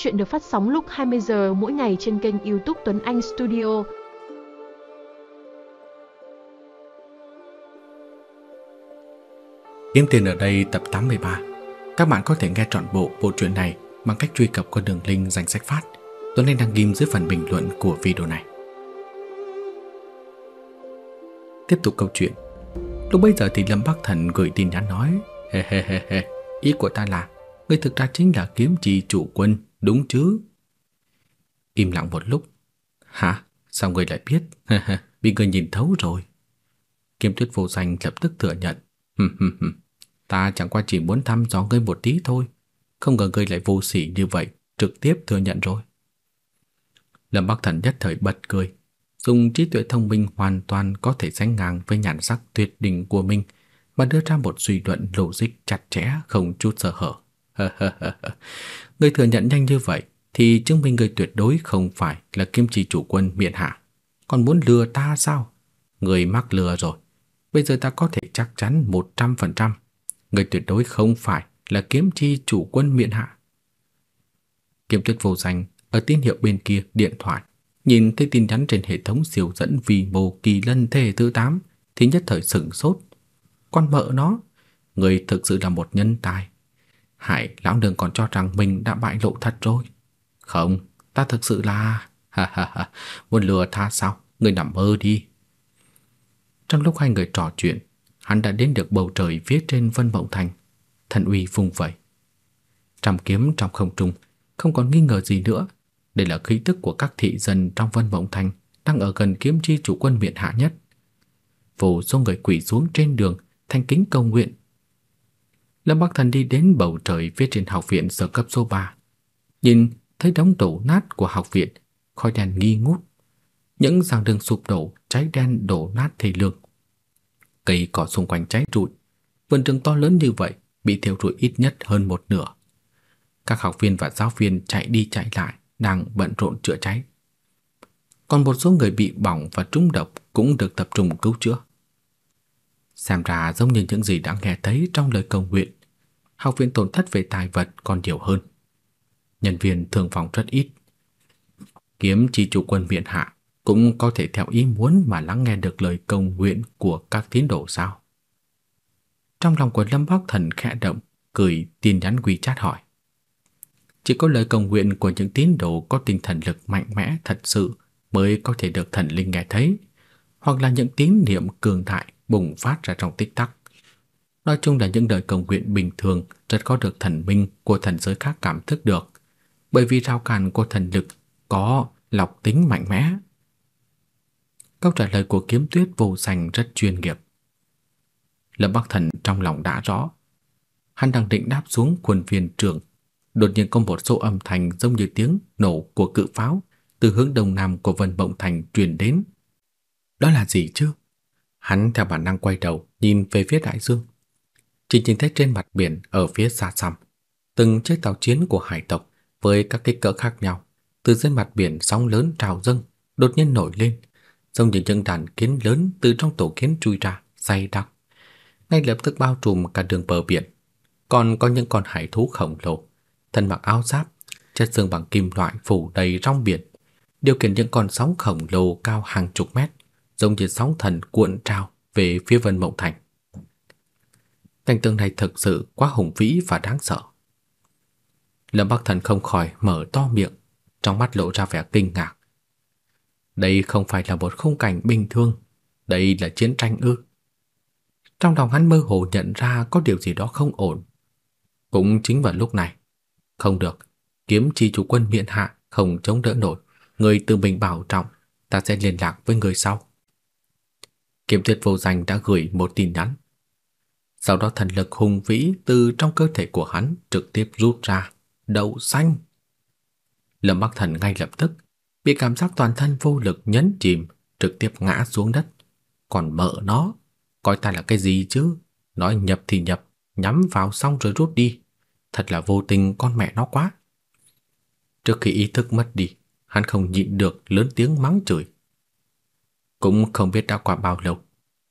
Chuyện được phát sóng lúc 20 giờ mỗi ngày trên kênh YouTube Tuấn Anh Studio. Kiếm tiền ở đây tập 83. Các bạn có thể nghe trọn bộ bộ truyện này bằng cách truy cập qua đường link danh sách phát. Tuấn Anh đăng ghim dưới phần bình luận của video này. Tiếp tục câu chuyện. Lúc bây giờ thì Lâm Bắc Thần gửi tin nhắn nói, he he he he, ý của ta là ngươi thực ra chính là kiếm trì chủ quân, đúng chứ? Im lặng một lúc. Hả? Sao ngươi lại biết? Bị ngươi nhìn thấu rồi. Kiếm tuyết vô danh lập tức thừa nhận. ta chẳng qua chỉ muốn thăm dò ngươi một tí thôi. Không ngờ ngươi lại vô sỉ như vậy, trực tiếp thừa nhận rồi. Lâm Bắc Thần nhất thời bật cười. Dùng trí tuệ thông minh hoàn toàn có thể sánh ngang với nhãn sắc tuyệt đỉnh của mình mà đưa ra một suy luận logic chặt chẽ không chút sơ hở. người thừa nhận nhanh như vậy thì chứng minh người tuyệt đối không phải là kim chỉ chủ quân miện hạ. Còn muốn lừa ta sao? Người mắc lừa rồi. Bây giờ ta có thể chắc chắn 100%. Người tuyệt đối không phải là kiếm chi chủ quân miện hạ. Kiếm tuyết vô danh ở tín hiệu bên kia điện thoại nhìn thấy tin nhắn trên hệ thống siêu dẫn vì mô kỳ lân thế thứ 8 thì nhất thời sửng sốt. Con mợ nó, người thực sự là một nhân tài. Hải lão đường còn cho rằng mình đã bại lộ thật rồi. Không, ta thực sự là... Ha ha ha, muốn lừa ta sao? Người nằm mơ đi. Trong lúc hai người trò chuyện, hắn đã đến được bầu trời phía trên Vân Mộng Thành. Thần uy vung vẩy. Trăm kiếm trong không trung, không còn nghi ngờ gì nữa. Đây là khí tức của các thị dân trong Vân Mộng Thành đang ở gần kiếm chi chủ quân miện hạ nhất. Vô số người quỳ xuống trên đường, thanh kính cầu nguyện. Lâm Bắc Thần đi đến bầu trời phía trên học viện sở cấp số 3. Nhìn thấy đống đổ nát của học viện, khói đèn nghi ngút. Những giảng đường sụp đổ, cháy đen đổ nát thề lương. Cây cỏ xung quanh cháy rụi. Vườn trường to lớn như vậy bị thiêu rụi ít nhất hơn một nửa. Các học viên và giáo viên chạy đi chạy lại, đang bận rộn chữa cháy. Còn một số người bị bỏng và trúng độc cũng được tập trung cứu chữa. Xem ra giống như những gì đã nghe thấy trong lời cầu nguyện, học viện tổn thất về tài vật còn nhiều hơn. Nhân viên thường phòng rất ít. Kiếm chi chủ quân viện hạ cũng có thể theo ý muốn mà lắng nghe được lời cầu nguyện của các tín đồ sao? Trong lòng của Lâm Bắc Thần khẽ động, cười tin nhắn WeChat hỏi. Chỉ có lời cầu nguyện của những tín đồ có tinh thần lực mạnh mẽ thật sự mới có thể được thần linh nghe thấy, hoặc là những tín niệm cường đại bùng phát ra trong tích tắc. Nói chung là những đời cầu nguyện bình thường rất có được thần minh của thần giới khác cảm thức được, bởi vì rào cản của thần lực có lọc tính mạnh mẽ. Câu trả lời của kiếm tuyết vô danh rất chuyên nghiệp. Lâm Bắc Thần trong lòng đã rõ. Hắn đang định đáp xuống quần viên trường đột nhiên có một số âm thanh giống như tiếng nổ của cự pháo từ hướng đông nam của Vân Bộng Thành truyền đến. Đó là gì chứ? Hắn theo bản năng quay đầu, nhìn về phía đại dương. Chỉ nhìn thấy trên mặt biển ở phía xa xăm, từng chiếc tàu chiến của hải tộc với các kích cỡ khác nhau, từ dưới mặt biển sóng lớn trào dâng, đột nhiên nổi lên, giống như những đàn kiến lớn từ trong tổ kiến chui ra, dày đặc. Ngay lập tức bao trùm cả đường bờ biển. Còn có những con hải thú khổng lồ thân mặc áo giáp, chất xương bằng kim loại phủ đầy trong biển, điều khiển những con sóng khổng lồ cao hàng chục mét, giống như sóng thần cuộn trào về phía Vân Mộng Thành. Cảnh tượng này thực sự quá hùng vĩ và đáng sợ. Lâm Bắc Thần không khỏi mở to miệng, trong mắt lộ ra vẻ kinh ngạc. Đây không phải là một khung cảnh bình thường, đây là chiến tranh ư? Trong lòng hắn mơ hồ nhận ra có điều gì đó không ổn. Cũng chính vào lúc này, không được, kiếm chi chủ quân miện hạ không chống đỡ nổi, người tự mình bảo trọng, ta sẽ liên lạc với người sau. Kiếm tuyệt vô danh đã gửi một tin nhắn. Sau đó thần lực hùng vĩ từ trong cơ thể của hắn trực tiếp rút ra, đậu xanh. Lâm Bắc Thần ngay lập tức bị cảm giác toàn thân vô lực nhấn chìm, trực tiếp ngã xuống đất. Còn mợ nó, coi ta là cái gì chứ? Nói nhập thì nhập, nhắm vào xong rồi rút đi thật là vô tình con mẹ nó quá. Trước khi ý thức mất đi, hắn không nhịn được lớn tiếng mắng chửi. Cũng không biết đã qua bao lâu,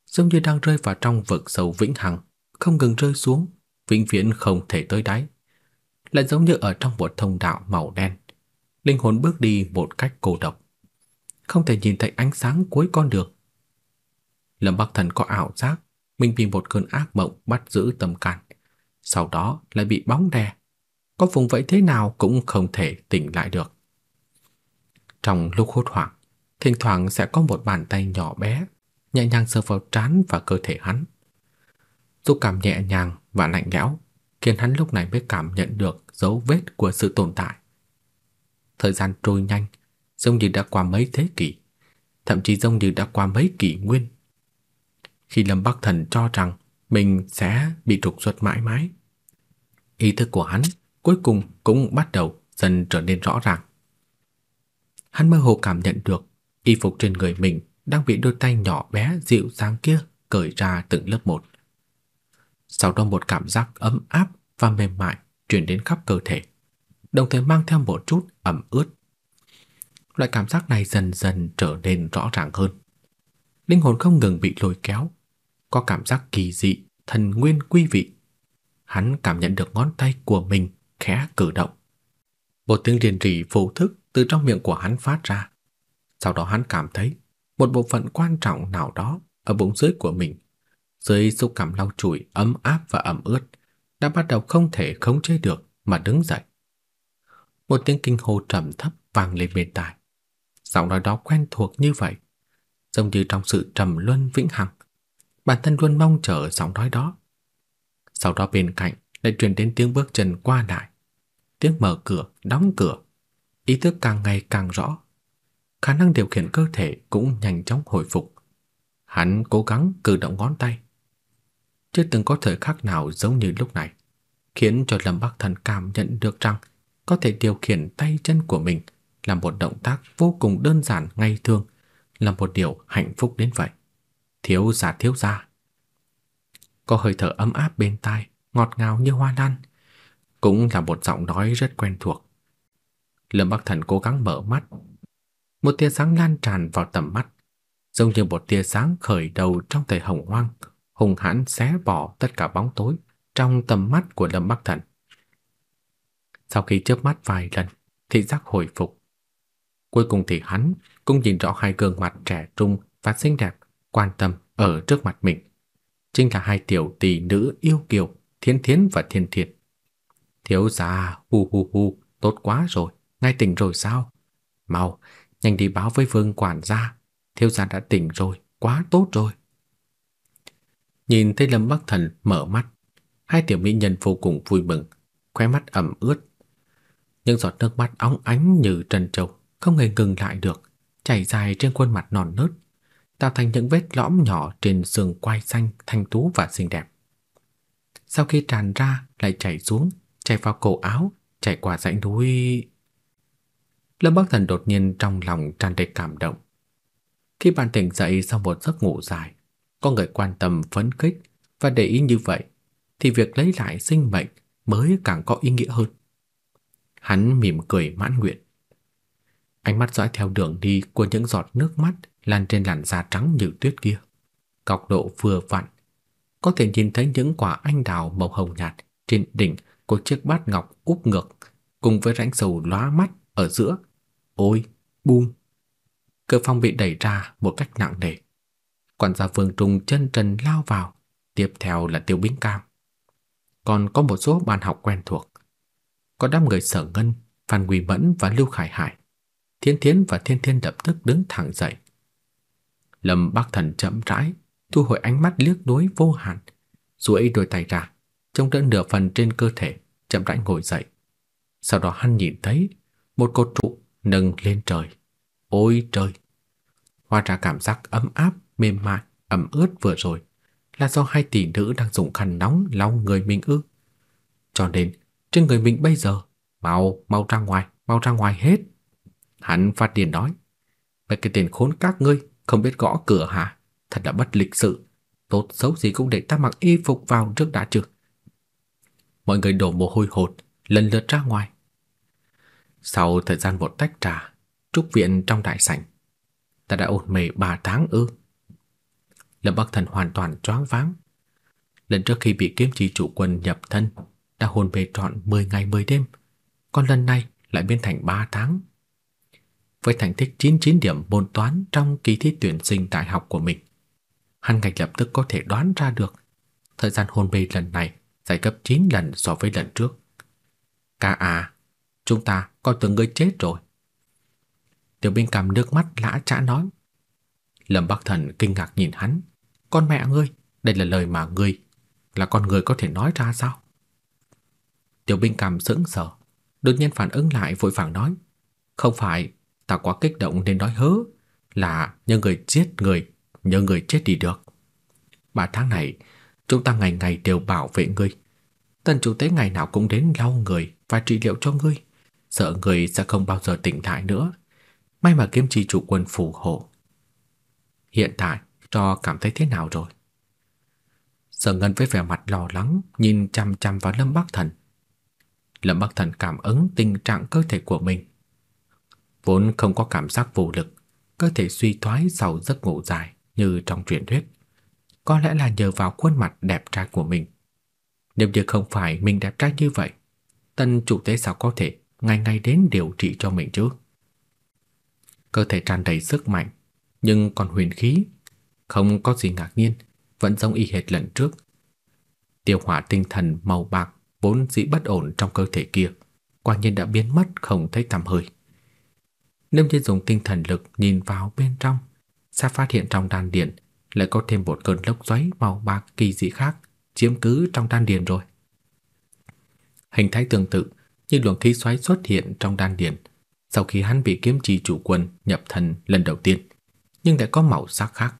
giống như đang rơi vào trong vực sâu vĩnh hằng, không ngừng rơi xuống, vĩnh viễn không thể tới đáy. lại giống như ở trong một thông đạo màu đen. Linh hồn bước đi một cách cô độc, không thể nhìn thấy ánh sáng cuối con đường. Lâm Bắc Thần có ảo giác mình bị một cơn ác mộng bắt giữ tâm can, sau đó lại bị bóng đè, có vùng vẫy thế nào cũng không thể tỉnh lại được. Trong lúc hốt hoảng, thỉnh thoảng sẽ có một bàn tay nhỏ bé nhẹ nhàng sờ vào trán và cơ thể hắn. Xúc cảm nhẹ nhàng và lạnh lẽo khiến hắn lúc này mới cảm nhận được dấu vết của sự tồn tại. Thời gian trôi nhanh, giống như đã qua mấy thế kỷ, thậm chí giống như đã qua mấy kỷ nguyên. Khi Lâm Bắc Thần cho rằng mình sẽ bị trục xuất mãi mãi, ý thức của hắn cuối cùng cũng bắt đầu dần trở nên rõ ràng. Hắn mơ hồ cảm nhận được y phục trên người mình đang bị đôi tay nhỏ bé dịu dàng kia cởi ra từng lớp một. Sau đó một cảm giác ấm áp và mềm mại truyền đến khắp cơ thể, đồng thời mang theo một chút ẩm ướt. Loại cảm giác này dần dần trở nên rõ ràng hơn. Linh hồn không ngừng bị lôi kéo, có cảm giác kỳ dị, thần nguyên quy vị. Hắn cảm nhận được ngón tay của mình khẽ cử động. Một tiếng rền rỉ vô thức từ trong miệng của hắn phát ra. Sau đó hắn cảm thấy một bộ phận quan trọng nào đó ở bụng dưới của mình, dưới xúc cảm lau chùi ấm áp và ẩm ướt, đã bắt đầu không thể khống chế được mà đứng dậy. Một tiếng kinh hô trầm thấp vang lên bên tai. Giọng nói đó quen thuộc như vậy, giống như trong sự trầm luân vĩnh hằng. Bản thân luôn mong chờ giọng nói đó. Sau đó bên cạnh lại truyền đến tiếng bước chân qua lại, tiếng mở cửa, đóng cửa. Ý thức càng ngày càng rõ, khả năng điều khiển cơ thể cũng nhanh chóng hồi phục. Hắn cố gắng cử động ngón tay. Chưa từng có thời khắc nào giống như lúc này, khiến cho Lâm Bắc Thần cảm nhận được rằng có thể điều khiển tay chân của mình là một động tác vô cùng đơn giản ngay thường, là một điều hạnh phúc đến vậy. Thiếu gia thiếu gia. Có hơi thở ấm áp bên tai, ngọt ngào như hoa lan, cũng là một giọng nói rất quen thuộc. Lâm Bắc Thần cố gắng mở mắt, một tia sáng lan tràn vào tầm mắt, giống như một tia sáng khởi đầu trong thời hồng hoang, hùng hãn xé bỏ tất cả bóng tối trong tầm mắt của Lâm Bắc Thần. Sau khi chớp mắt vài lần, thị giác hồi phục. Cuối cùng thì hắn cũng nhìn rõ hai gương mặt trẻ trung và xinh đẹp quan tâm ở trước mặt mình. Chính là hai tiểu tỷ nữ yêu kiều, Thiên Thiến và Thiên Thiệt. Thiếu gia, hu hu hu, tốt quá rồi, ngay tỉnh rồi sao? Mau, nhanh đi báo với Vương quản gia, thiếu gia đã tỉnh rồi, quá tốt rồi. Nhìn thấy Lâm Bắc Thần mở mắt, hai tiểu mỹ nhân vô cùng vui mừng, khóe mắt ẩm ướt. Những giọt nước mắt óng ánh như trân châu, không hề ngừng lại được, chảy dài trên khuôn mặt non nớt, tạo thành những vết lõm nhỏ trên xương quai xanh thanh tú và xinh đẹp. Sau khi tràn ra lại chảy xuống, chảy vào cổ áo, chảy qua dãy núi. Lâm Bắc Thần đột nhiên trong lòng tràn đầy cảm động. Khi bạn tỉnh dậy sau một giấc ngủ dài, có người quan tâm phấn khích và để ý như vậy, thì việc lấy lại sinh mệnh mới càng có ý nghĩa hơn. Hắn mỉm cười mãn nguyện. Ánh mắt dõi theo đường đi của những giọt nước mắt lan trên làn da trắng như tuyết kia. Góc độ vừa vặn, có thể nhìn thấy những quả anh đào màu hồng nhạt trên đỉnh của chiếc bát ngọc úp ngược cùng với rãnh sầu lóa mắt ở giữa. Ôi, bum. Cửa phòng bị đẩy ra một cách nặng nề. Quản gia Vương Trung chân trần lao vào, tiếp theo là Tiêu Bính Cam. Còn có một số bạn học quen thuộc. Có đám người Sở Ngân, Phan Quỳ Mẫn và Lưu Khải Hải. Thiên Thiến và Thiên Thiên lập tức đứng thẳng dậy. Lâm Bắc Thần chậm rãi thu hồi ánh mắt liếc đối vô hạn, duỗi đôi tay ra, trông đỡ nửa phần trên cơ thể, chậm rãi ngồi dậy. Sau đó hắn nhìn thấy một cột trụ nâng lên trời. Ôi trời! Hóa ra cảm giác ấm áp, mềm mại, ẩm ướt vừa rồi là do hai tỷ nữ đang dùng khăn nóng lau người mình ư. Cho nên, trên người mình bây giờ, mau, mau ra ngoài, mau ra ngoài hết. Hắn phát điên nói, mấy cái tên khốn các ngươi không biết gõ cửa hả? Thật là bất lịch sự. Tốt xấu gì cũng để ta mặc y phục vào trước đã chứ. Mọi người đổ mồ hôi hột, lần lượt ra ngoài. Sau thời gian một tách trà, trúc viện trong đại sảnh, ta đã ổn mề ba tháng ư. Lâm Bắc Thần hoàn toàn choáng váng. Lần trước khi bị kiếm chi chủ quân nhập thân, đã hôn mê trọn 10 ngày 10 đêm, còn lần này lại biến thành 3 tháng. Với thành tích 99 điểm môn toán trong kỳ thi tuyển sinh đại học của mình, hắn ngay lập tức có thể đoán ra được thời gian hôn mê lần này dài gấp 9 lần so với lần trước. Ca à, chúng ta coi tưởng ngươi chết rồi. Tiểu Binh cầm nước mắt lã chã nói. Lâm Bắc Thần kinh ngạc nhìn hắn. Con mẹ ngươi, đây là lời mà ngươi, là con người có thể nói ra sao? Tiểu Binh cảm sững sờ, đột nhiên phản ứng lại vội vàng nói. Không phải, ta quá kích động nên nói hớ, là nhờ người giết người, nhờ người chết đi được. Ba tháng này, chúng ta ngày ngày đều bảo vệ ngươi. Tần chủ tế ngày nào cũng đến lau người và trị liệu cho ngươi. Sợ người sẽ không bao giờ tỉnh lại nữa. May mà kiếm trì chủ quân phù hộ. Hiện tại, cho cảm thấy thế nào rồi? Sở Ngân với vẻ mặt lo lắng nhìn chăm chăm vào Lâm Bắc Thần. Lâm Bắc Thần cảm ứng tình trạng cơ thể của mình. Vốn không có cảm giác vô lực, cơ thể suy thoái sau giấc ngủ dài như trong truyền thuyết. Có lẽ là nhờ vào khuôn mặt đẹp trai của mình. Nếu như không phải mình đẹp trai như vậy, tân chủ tế sao có thể ngày ngày đến điều trị cho mình chứ? Cơ thể tràn đầy sức mạnh, nhưng còn huyền khí, không có gì ngạc nhiên, vẫn giống y hệt lần trước. Tiêu hỏa tinh thần màu bạc vốn dĩ bất ổn trong cơ thể kia, quả nhiên đã biến mất không thấy tăm hơi. Nếu như dùng tinh thần lực nhìn vào bên trong, sẽ phát hiện trong đan điền lại có thêm một cơn lốc xoáy màu bạc kỳ dị khác chiếm cứ trong đan điền rồi. Hình thái tương tự như luồng khí xoáy xuất hiện trong đan điền sau khi hắn bị kiếm chi chủ quân nhập thần lần đầu tiên, nhưng lại có màu sắc khác.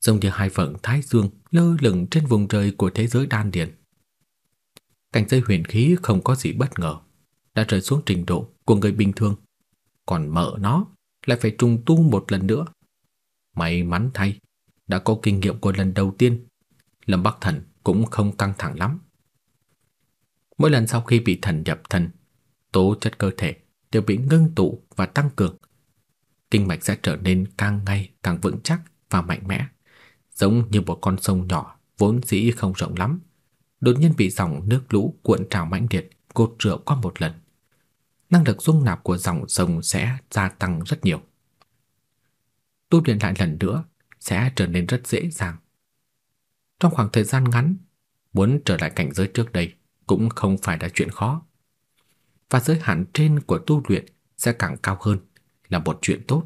Giống như hai phận thái dương lơ lửng trên vùng trời của thế giới đan điền. Cảnh giới huyền khí không có gì bất ngờ, đã rơi xuống trình độ của người bình thường, còn mở nó lại phải trùng tu một lần nữa. May mắn thay, đã có kinh nghiệm của lần đầu tiên, Lâm Bắc Thần cũng không căng thẳng lắm. Mỗi lần sau khi bị thần nhập thần, tố chất cơ thể đều bị ngưng tụ và tăng cường. Kinh mạch sẽ trở nên càng ngày càng vững chắc và mạnh mẽ, giống như một con sông nhỏ vốn dĩ không rộng lắm, đột nhiên bị dòng nước lũ cuộn trào mãnh liệt cột rửa qua một lần. Năng lực dung nạp của dòng sông sẽ gia tăng rất nhiều. Tu luyện lại lần nữa sẽ trở nên rất dễ dàng. Trong khoảng thời gian ngắn, muốn trở lại cảnh giới trước đây cũng không phải là chuyện khó. Và giới hạn trên của tu luyện sẽ càng cao hơn là một chuyện tốt.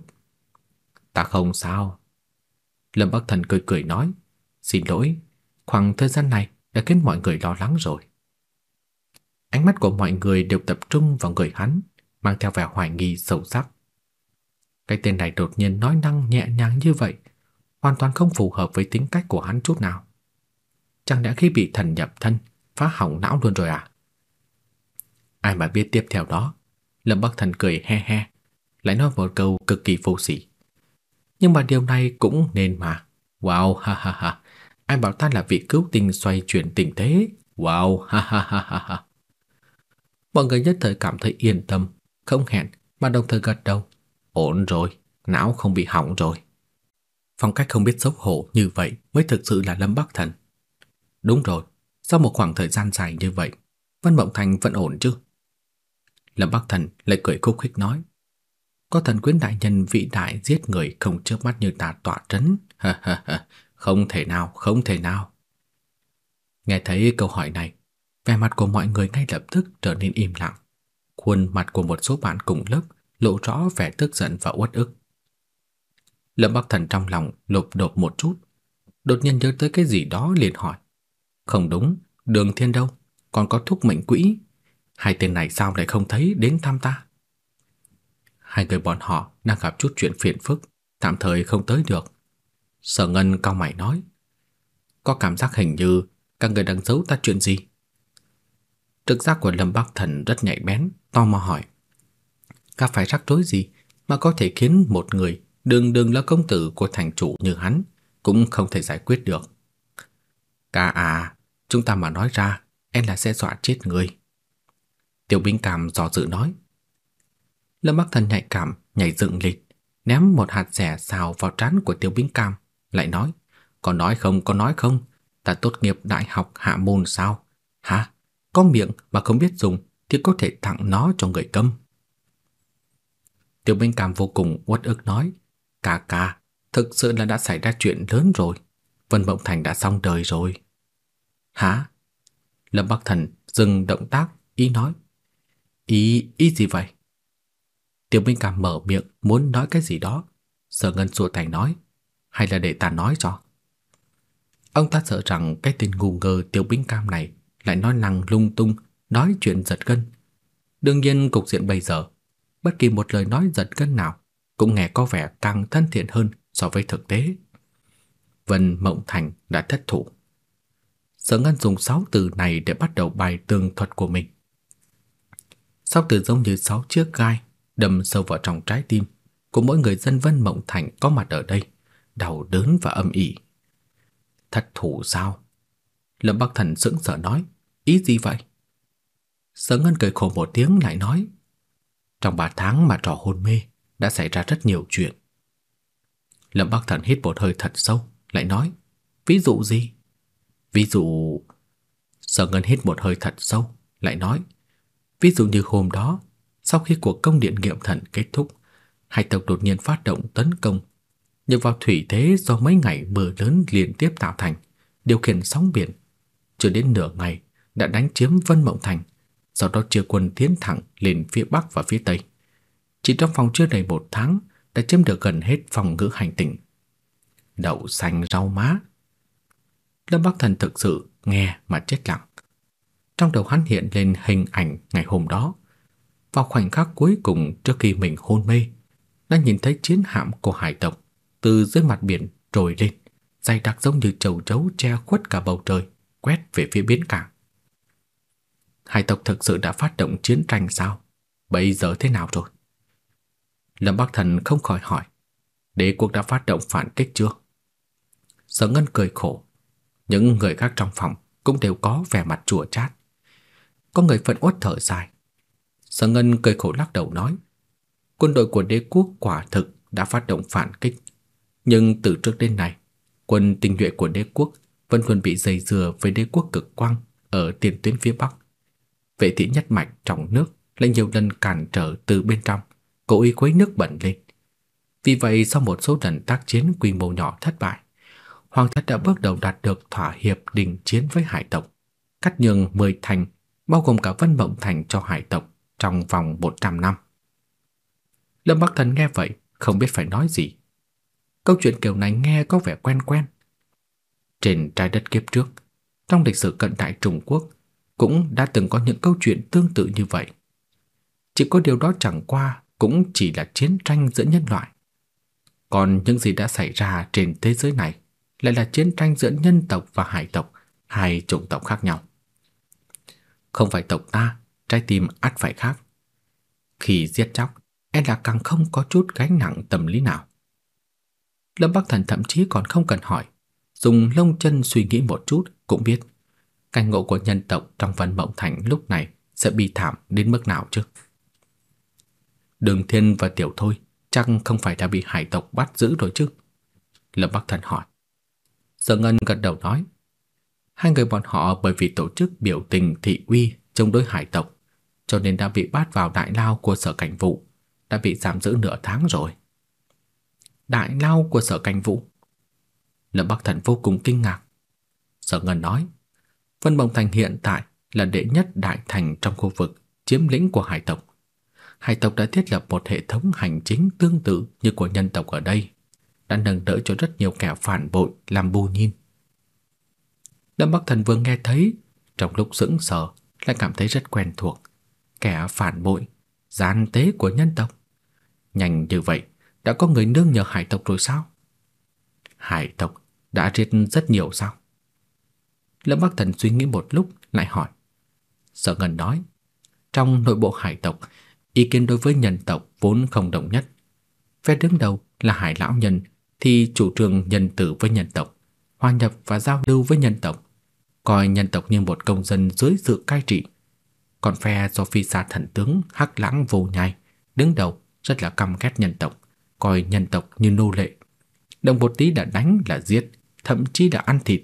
Ta không sao. Lâm Bắc Thần cười cười nói, xin lỗi, khoảng thời gian này đã khiến mọi người lo lắng rồi. Ánh mắt của mọi người đều tập trung vào người hắn, mang theo vẻ hoài nghi sâu sắc. Cái tên này đột nhiên nói năng nhẹ nhàng như vậy, hoàn toàn không phù hợp với tính cách của hắn chút nào. Chẳng lẽ khi bị thần nhập thân, phá hỏng não luôn rồi à? Ai mà biết tiếp theo đó, Lâm Bắc Thần cười he he, lại nói một câu cực kỳ vô sỉ. Nhưng mà điều này cũng nên mà. Wow, ha ha ha. Ai bảo ta là vị cứu tinh xoay chuyển tình thế? Wow, ha ha ha ha ha. Mọi người nhất thời cảm thấy yên tâm, không hẹn mà đồng thời gật đầu. Ổn rồi, não không bị hỏng rồi. Phong cách không biết xấu hổ như vậy mới thực sự là Lâm Bắc Thần. Đúng rồi, sau một khoảng thời gian dài như vậy, Vân Mộng Thành vẫn ổn chứ? Lâm Bắc Thần lại cười khúc khích nói. Có thần quyến đại nhân vị đại giết người không trước mắt như ta tỏa trấn. Không thể nào, không thể nào. Nghe thấy câu hỏi này, vẻ mặt của mọi người ngay lập tức trở nên im lặng. Khuôn mặt của một số bạn cùng lớp lộ rõ vẻ tức giận và uất ức. Lâm Bắc Thần trong lòng lột đột một chút, đột nhiên nhớ tới cái gì đó liền hỏi. Không đúng, Đường Thiên đâu? Còn có thúc mệnh quỹ. Hai tên này sao lại không thấy đến thăm ta? Hai người bọn họ đang gặp chút chuyện phiền phức, tạm thời không tới được. Sở Ngân cao mày nói. Có cảm giác hình như các người đang giấu ta chuyện gì? Trực giác của Lâm Bắc Thần rất nhạy bén, to mò hỏi. Gặp phải rắc rối gì mà có thể khiến một người đường đường là công tử của thành chủ như hắn cũng không thể giải quyết được. Ca à, chúng ta mà nói ra, em là sẽ dọa chết người. Tiểu binh cảm dò dự nói. Lâm Bắc Thần nhạy cảm, nhảy dựng lịch, ném một hạt rẻ xào vào trán của tiêu bính cam, lại nói, có nói không, có nói không, ta tốt nghiệp đại học hạ môn sao? Hả? có miệng mà không biết dùng thì có thể tặng nó cho người câm. tiêu bính cam vô cùng uất ức nói, "Ca ca, thực sự là đã xảy ra chuyện lớn rồi. Vân Mộng Thành đã xong đời rồi." "Hả?" Lâm Bắc Thần dừng động tác, ý nói, "Ý ý gì vậy?" Tiểu Minh Cảm mở miệng muốn nói cái gì đó, Sở Ngân xua tay nói, "Hay là để ta nói cho?" Ông ta sợ rằng cái tên ngu ngơ Tiểu Minh Cam này lại nói năng lung tung, nói chuyện giật gân. Đương nhiên cục diện bây giờ, bất kỳ một lời nói giật gân nào cũng nghe có vẻ càng thân thiện hơn so với thực tế. Vân Mộng Thành đã thất thủ. Sở Ngân dùng sáu từ này để bắt đầu bài tường thuật của mình. Sáu từ giống như sáu chiếc gai đâm sâu vào trong trái tim của mỗi người dân Vân Mộng Thành có mặt ở đây, đau đớn và âm ỉ. Thất thủ sao? Lâm Bắc Thần sững sờ nói, ý gì vậy? Sở Ngân cười khổ một tiếng lại nói, trong ba tháng mà trò hôn mê đã xảy ra rất nhiều chuyện. Lâm Bắc Thần hít một hơi thật sâu, lại nói, ví dụ gì? Ví dụ... Sở Ngân hít một hơi thật sâu, lại nói, ví dụ như hôm đó, sau khi cuộc công điện nghiệm thần kết thúc, hai tộc đột nhiên phát động tấn công, nhờ vào thủy thế do mấy ngày mưa lớn liên tiếp tạo thành, điều khiển sóng biển, chưa đến nửa ngày đã đánh chiếm Vân Mộng Thành, sau đó chia quân tiến thẳng lên phía bắc và phía tây. Chỉ trong vòng chưa đầy một tháng đã chiếm được gần hết phòng ngữ hành tinh. Đậu xanh rau má. Lâm Bắc Thần thực sự nghe mà chết lặng. Trong đầu hắn hiện lên hình ảnh ngày hôm đó. Vào khoảnh khắc cuối cùng trước khi mình hôn mê, đã nhìn thấy chiến hạm của hải tộc từ dưới mặt biển trồi lên, dày đặc giống như chầu trấu che khuất cả bầu trời, quét về phía bến cảng. Hải tộc thực sự đã phát động chiến tranh sao? Bây giờ thế nào rồi? Lâm Bắc Thần không khỏi hỏi, đế quốc đã phát động phản kích chưa? Sở Ngân cười khổ, những người khác trong phòng cũng đều có vẻ mặt chua chát. Có người phẫn uất thở dài. Sở Ngân cười khổ lắc đầu nói, quân đội của đế quốc quả thực đã phát động phản kích, nhưng từ trước đến nay, quân tinh nhuệ của đế quốc vẫn luôn bị dày dừa với đế quốc cực quang ở tiền tuyến phía Bắc. Vệ thị nhất mạch trong nước lại nhiều lần cản trở từ bên trong, cố ý quấy nước bẩn lên. Vì vậy sau một số lần tác chiến quy mô nhỏ thất bại, Hoàng thất đã bước đầu đạt được thỏa hiệp đình chiến với hải tộc, cắt nhường 10 thành, bao gồm cả Vân Mộng thành cho hải tộc trong vòng 100 năm. Lâm Bắc Thần nghe vậy, không biết phải nói gì. Câu chuyện kiểu này nghe có vẻ quen quen. Trên trái đất kiếp trước, trong lịch sử cận đại Trung Quốc cũng đã từng có những câu chuyện tương tự như vậy. Chỉ có điều đó chẳng qua cũng chỉ là chiến tranh giữa nhân loại. Còn những gì đã xảy ra trên thế giới này lại là chiến tranh giữa nhân tộc và hải tộc, hai chủng tộc khác nhau. Không phải tộc ta, trái tim ắt phải khác. Khi giết chóc, e là càng không có chút gánh nặng tâm lý nào. Lâm Bắc Thần thậm chí còn không cần hỏi, dùng lông chân suy nghĩ một chút cũng biết cảnh ngộ của nhân tộc trong Vân Mộng Thành lúc này sẽ bi thảm đến mức nào chứ. Đường Thiên và Tiểu Thôi chắc không phải đã bị hải tộc bắt giữ rồi chứ? Lâm Bắc Thần hỏi. Sở Ngân gật đầu nói, hai người bọn họ bởi vì tổ chức biểu tình thị uy chống đối hải tộc, cho nên đã bị bắt vào đại lao của sở cảnh vụ, đã bị giam giữ nửa tháng rồi. Đại lao của sở cảnh vụ? Lâm Bắc Thần vô cùng kinh ngạc. Sở Ngân nói, Vân Bồng Thành hiện tại là đệ nhất đại thành trong khu vực chiếm lĩnh của hải tộc. Hải tộc đã thiết lập một hệ thống hành chính tương tự như của nhân tộc ở đây, đã nâng đỡ cho rất nhiều kẻ phản bội làm bù nhìn. Lâm Bắc Thần vừa nghe thấy, trong lúc sững sờ lại cảm thấy rất quen thuộc. Kẻ phản bội, gian tế của nhân tộc. Nhanh như vậy, đã có người nương nhờ hải tộc rồi sao? Hải tộc đã giết rất nhiều sao? Lâm Bắc Thần suy nghĩ một lúc lại hỏi. Sở Ngân nói, trong nội bộ hải tộc, ý kiến đối với nhân tộc vốn không đồng nhất. Phe đứng đầu là hải lão nhân thì chủ trương nhân tử với nhân tộc, hòa nhập và giao lưu với nhân tộc, coi nhân tộc như một công dân dưới sự cai trị. Còn phe do phi xa thần tướng Hắc Lãng vô nhai đứng đầu rất là căm ghét nhân tộc, coi nhân tộc như nô lệ. Động một tí đã đánh là giết, thậm chí đã ăn thịt,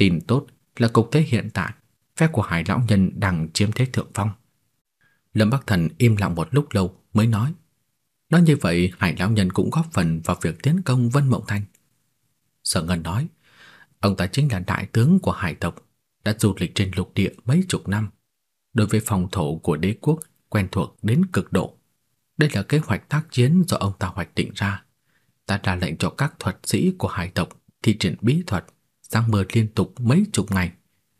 Tin tốt là cục thế hiện tại, phe của Hải lão nhân đang chiếm thế thượng phong. Lâm Bắc Thần im lặng một lúc lâu mới nói: Nói như vậy, Hải lão nhân cũng góp phần vào việc tiến công Vân Mộng Thành. Sở Ngân nói: Ông ta chính là đại tướng của hải tộc, đã du lịch trên lục địa mấy chục năm. Đối với phòng thủ của đế quốc quen thuộc đến cực độ. Đây là kế hoạch tác chiến do ông ta hoạch định ra. Ta ra lệnh cho các thuật sĩ của hải tộc thi triển bí thuật, giăng mưa liên tục mấy chục ngày,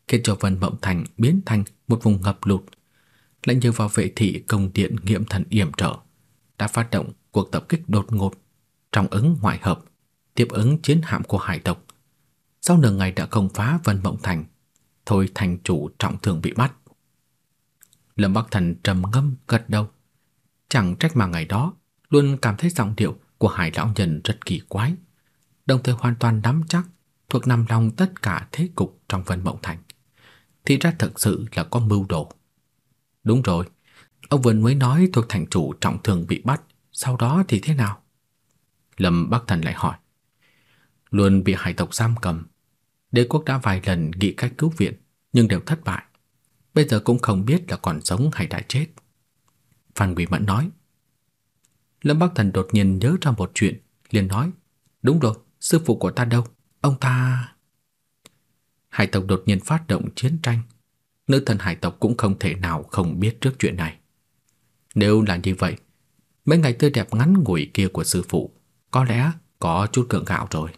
khiến cho Vân Mộng Thành biến thành một vùng ngập lụt. Lại nhờ vào vệ thị công điện nghiệm thần yểm trợ, đã phát động cuộc tập kích đột ngột, trong ứng ngoại hợp, tiếp ứng chiến hạm của hải tộc. Sau nửa ngày đã công phá Vân Mộng Thành, thôi thành chủ trọng thương bị bắt. Lâm Bắc Thần trầm ngâm gật đầu. Chẳng trách mà ngày đó luôn cảm thấy giọng điệu của Hải lão nhân rất kỳ quái, đồng thời hoàn toàn nắm chắc thuộc nằm lòng tất cả thế cục trong Vân Mộng Thành. Thì ra thực sự là có mưu đồ. Đúng rồi, ông vân mới nói thuộc thành chủ trọng thương bị bắt, sau đó thì thế nào? Lâm Bắc Thần lại hỏi. Luôn bị hải tộc giam cầm. Đế quốc đã vài lần nghĩ cách cứu viện, nhưng đều thất bại. Bây giờ cũng không biết là còn sống hay đã chết. Phan Quỷ Mẫn nói. Lâm Bắc Thần đột nhiên nhớ ra một chuyện, liền nói. Đúng rồi, sư phụ của ta đâu? Ông ta... Hải tộc đột nhiên phát động chiến tranh. Nữ thần hải tộc cũng không thể nào không biết trước chuyện này. Nếu là như vậy, mấy ngày tươi đẹp ngắn ngủi kia của sư phụ có lẽ có chút cưỡng gạo rồi.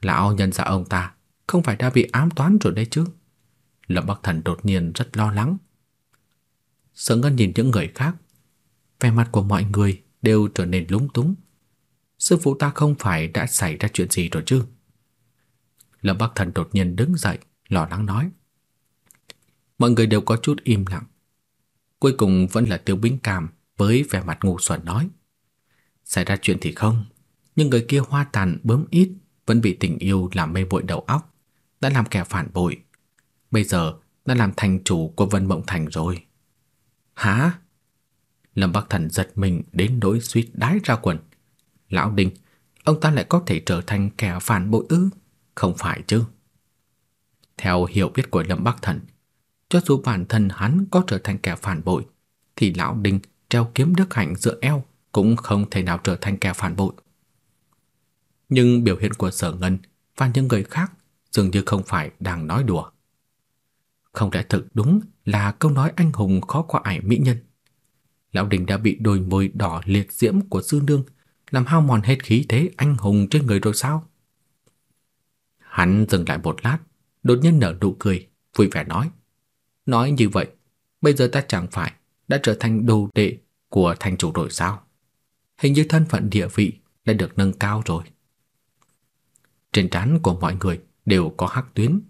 Lão nhân gia ông ta không phải đã bị ám toán rồi đấy chứ? Lâm Bắc Thần đột nhiên rất lo lắng. Sở Ngân nhìn những người khác, vẻ mặt của mọi người đều trở nên lúng túng. Sư phụ ta không phải đã xảy ra chuyện gì rồi chứ? Lâm Bắc Thần đột nhiên đứng dậy, lo lắng nói. Mọi người đều có chút im lặng. Cuối cùng vẫn là Tiêu Bính Cảm với vẻ mặt ngu xuẩn nói. Xảy ra chuyện thì không, nhưng người kia hoa tàn bướm ít vẫn bị tình yêu làm mê bội đầu óc, đã làm kẻ phản bội. Bây giờ đã làm thành chủ của Vân Mộng Thành rồi. Hả? Lâm Bắc Thần giật mình đến nỗi suýt đái ra quần. Lão Đinh, ông ta lại có thể trở thành kẻ phản bội ư? Không phải chứ? Theo hiểu biết của Lâm Bắc Thần, cho dù bản thân hắn có trở thành kẻ phản bội, thì lão Đinh treo kiếm đức hạnh dựa eo cũng không thể nào trở thành kẻ phản bội. Nhưng biểu hiện của Sở Ngân và những người khác dường như không phải đang nói đùa. Không lẽ thực đúng là câu nói anh hùng khó qua ải mỹ nhân. Lão Đình đã bị đôi môi đỏ liệt diễm của sư nương làm hao mòn hết khí thế anh hùng trên người rồi sao? Hắn dừng lại một lát, đột nhiên nở nụ cười, vui vẻ nói. Nói như vậy, bây giờ ta chẳng phải đã trở thành đồ đệ của thành chủ rồi sao? Hình như thân phận địa vị đã được nâng cao rồi. Trên trán của mọi người đều có hắc tuyến,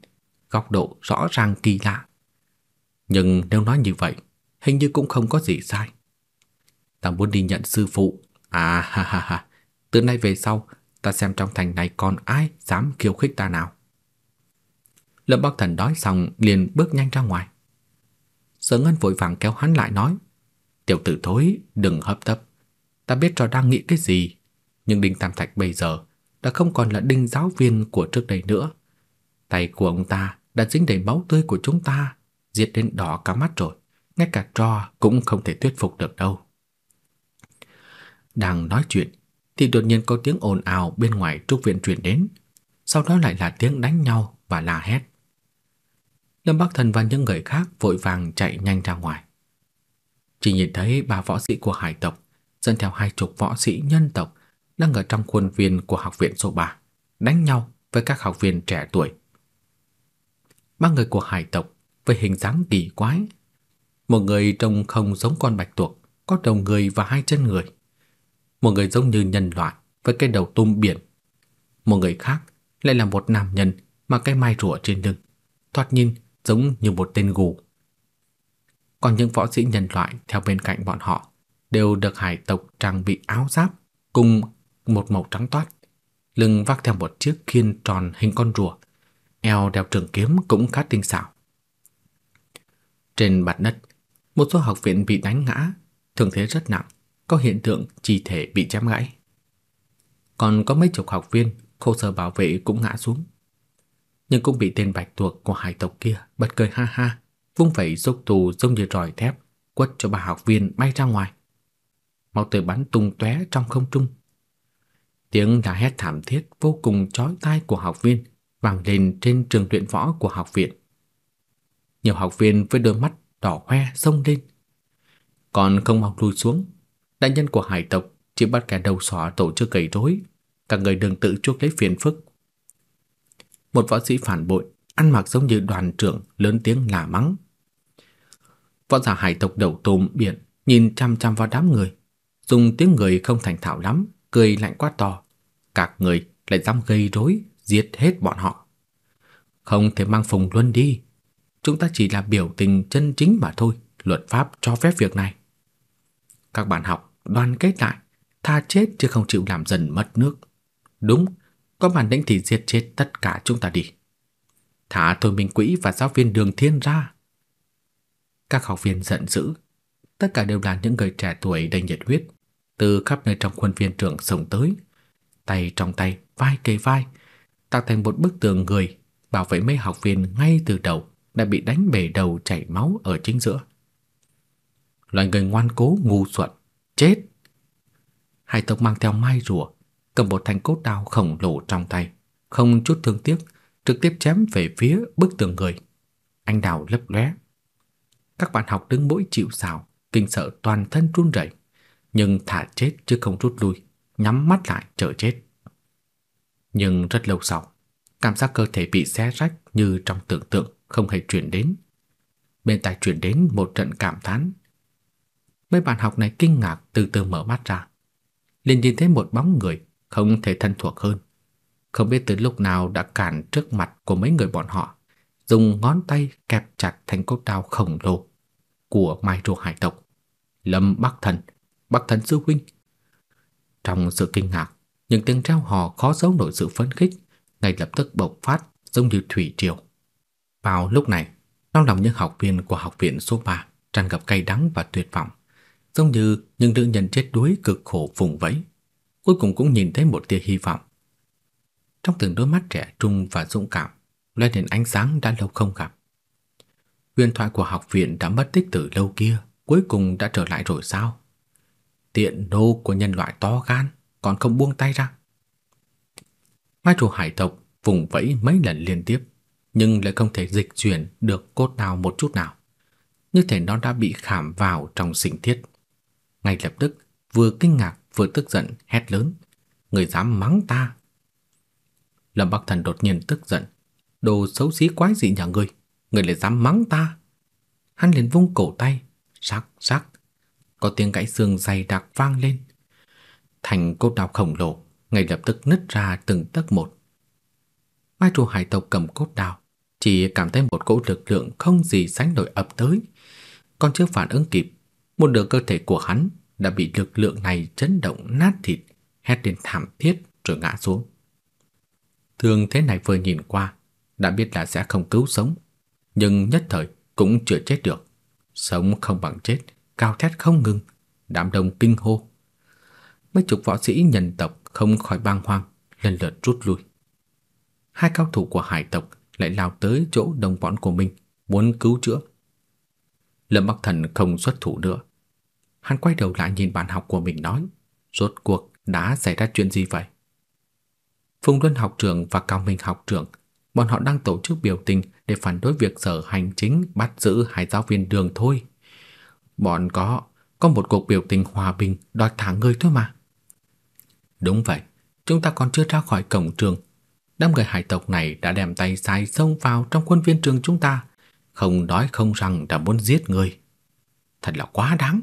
góc độ rõ ràng kỳ lạ. Nhưng nếu nói như vậy, hình như cũng không có gì sai. Ta muốn đi nhận sư phụ. À ha ha ha, từ nay về sau, ta xem trong thành này còn ai dám khiêu khích ta nào. Lâm Bắc Thần nói xong liền bước nhanh ra ngoài. Sở Ngân vội vàng kéo hắn lại nói, tiểu tử thối, đừng hấp tấp. Ta biết trò đang nghĩ cái gì, nhưng Đinh Tam Thạch bây giờ đã không còn là đinh giáo viên của trước đây nữa. Tay của ông ta đã dính đầy máu tươi của chúng ta, giết đến đỏ cả mắt rồi, ngay cả trò cũng không thể thuyết phục được đâu. Đang nói chuyện thì đột nhiên có tiếng ồn ào bên ngoài trúc viện truyền đến, sau đó lại là tiếng đánh nhau và la hét. Lâm Bắc Thần và những người khác vội vàng chạy nhanh ra ngoài. Chỉ nhìn thấy ba võ sĩ của hải tộc dẫn theo hai chục võ sĩ nhân tộc đang ở trong khuôn viên của học viện số 3, đánh nhau với các học viên trẻ tuổi. Ba người của hải tộc với hình dáng kỳ quái. Một người trông không giống con bạch tuộc, có đầu người và hai chân người. Một người giống như nhân loại với cái đầu tôm biển. Một người khác lại là một nam nhân mà cái mai rùa trên lưng, thoạt nhìn giống như một tên gù. Còn những võ sĩ nhân loại theo bên cạnh bọn họ đều được hải tộc trang bị áo giáp cùng một màu trắng toát, lưng vác theo một chiếc khiên tròn hình con rùa, eo đeo trường kiếm cũng khá tinh xảo. Trên mặt đất, một số học viện bị đánh ngã, thương thế rất nặng, có hiện tượng chi thể bị chém gãy. Còn có mấy chục học viên khô sở bảo vệ cũng ngã xuống. nhưng cũng bị tên bạch tuộc của hải tộc kia bật cười ha ha, vung vẩy xúc tù giống như roi thép, quất cho ba học viên bay ra ngoài. Máu tươi bắn tung tóe trong không trung. Tiếng la hét thảm thiết vô cùng chói tai của học viên vang lên trên trường luyện võ của học viện. Nhiều học viên với đôi mắt đỏ hoe xông lên. Còn không mau lùi xuống, đại nhân của hải tộc chỉ bắt kẻ đầu sỏ tổ chức gây rối, các người đừng tự chuốc lấy phiền phức. Một võ sĩ phản bội, ăn mặc giống như đoàn trưởng lớn tiếng la mắng. Võ giả hải tộc đầu tôm biển nhìn chăm chăm vào đám người, dùng tiếng người không thành thạo lắm, cười lạnh quá to. Các người lại dám gây rối, giết hết bọn họ. Không thể mang Phùng Luân đi, chúng ta chỉ là biểu tình chân chính mà thôi, luật pháp cho phép việc này. Các bạn học đoàn kết lại, tha chết chứ không chịu làm dần mất nước. Đúng, có bản lĩnh thì giết chết tất cả chúng ta đi. Thả Thôi Minh Quỹ và giáo viên Đường Thiên ra. Các học viên giận dữ, tất cả đều là những người trẻ tuổi đầy nhiệt huyết, từ khắp nơi trong khuôn viên trường sông tới, tay trong tay, vai kề vai, tạo thành một bức tường người bảo vệ mấy học viên ngay từ đầu đã bị đánh bể đầu chảy máu ở chính giữa. Loài người ngoan cố ngu xuẩn, chết. Hai tộc mang theo mai rùa, cầm một thanh cốt đao khổng lồ trong tay, không chút thương tiếc, trực tiếp chém về phía bức tường người. Anh đào lấp lóe. Các bạn học đứng mũi chịu sào, kinh sợ toàn thân run rẩy, nhưng thả chết chứ không rút lui, nhắm mắt lại chờ chết. Nhưng rất lâu sau, cảm giác cơ thể bị xé rách như trong tưởng tượng không hề truyền đến. Bên tai truyền đến một trận cảm thán. Mấy bạn học này kinh ngạc từ từ mở mắt ra, liền nhìn thấy một bóng người không thể thân thuộc hơn. Không biết từ lúc nào đã cản trước mặt của mấy người bọn họ, dùng ngón tay kẹp chặt thành cốt đao khổng lồ của Mai Rùa Hải tộc. Lâm Bắc Thần, Bắc Thần sư huynh. Trong sự kinh ngạc, những tiếng reo hò khó giấu nổi sự phấn khích, ngay lập tức bộc phát giống như thủy triều. Vào lúc này, trong lòng những học viên của học viện số 3 tràn ngập cay đắng và tuyệt vọng, giống như những nữ nhân chết đuối cực khổ vùng vẫy, cuối cùng cũng nhìn thấy một tia hy vọng. Trong từng đôi mắt trẻ trung và dũng cảm, lóe lên ánh sáng đã lâu không gặp. Huyền thoại của học viện đã mất tích từ lâu kia, cuối cùng đã trở lại rồi sao? Tiện nô của nhân loại to gan, còn không buông tay ra. Mai chủ hải tộc vùng vẫy mấy lần liên tiếp, nhưng lại không thể dịch chuyển được cốt nào một chút nào. Như thể nó đã bị khảm vào trong sinh thiết. Ngay lập tức, vừa kinh ngạc vừa tức giận hét lớn, người dám mắng ta. Lâm Bắc Thần đột nhiên tức giận, đồ xấu xí quái gì nhà ngươi, người lại dám mắng ta. Hắn liền vung cổ tay, sắc sắc, có tiếng gãy xương dày đặc vang lên. Thành cốt đao khổng lồ ngay lập tức nứt ra từng tấc một. Mai trù hải tộc cầm cốt đao, chỉ cảm thấy một cỗ lực lượng không gì sánh nổi ập tới, còn chưa phản ứng kịp, một nửa cơ thể của hắn đã bị lực lượng này chấn động nát thịt, hét lên thảm thiết rồi ngã xuống. Thường thế này vừa nhìn qua, đã biết là sẽ không cứu sống, nhưng nhất thời cũng chưa chết được. Sống không bằng chết, cao thét không ngừng, đám đông kinh hô. Mấy chục võ sĩ nhân tộc không khỏi bàng hoàng, lần lượt rút lui. Hai cao thủ của hải tộc lại lao tới chỗ đồng bọn của mình, muốn cứu chữa. Lâm Bắc Thần không xuất thủ nữa. Hắn quay đầu lại nhìn bạn học của mình nói, rốt cuộc đã xảy ra chuyện gì vậy? Phùng Luân học trưởng và Cao Minh học trưởng, bọn họ đang tổ chức biểu tình để phản đối việc sở hành chính bắt giữ hai giáo viên đường thôi. Bọn có có một cuộc biểu tình hòa bình đòi thả người thôi mà. Đúng vậy, chúng ta còn chưa ra khỏi cổng trường. Đám người hải tộc này đã đem tay sai xông vào trong khuôn viên trường chúng ta, không nói không rằng đã muốn giết người. Thật là quá đáng.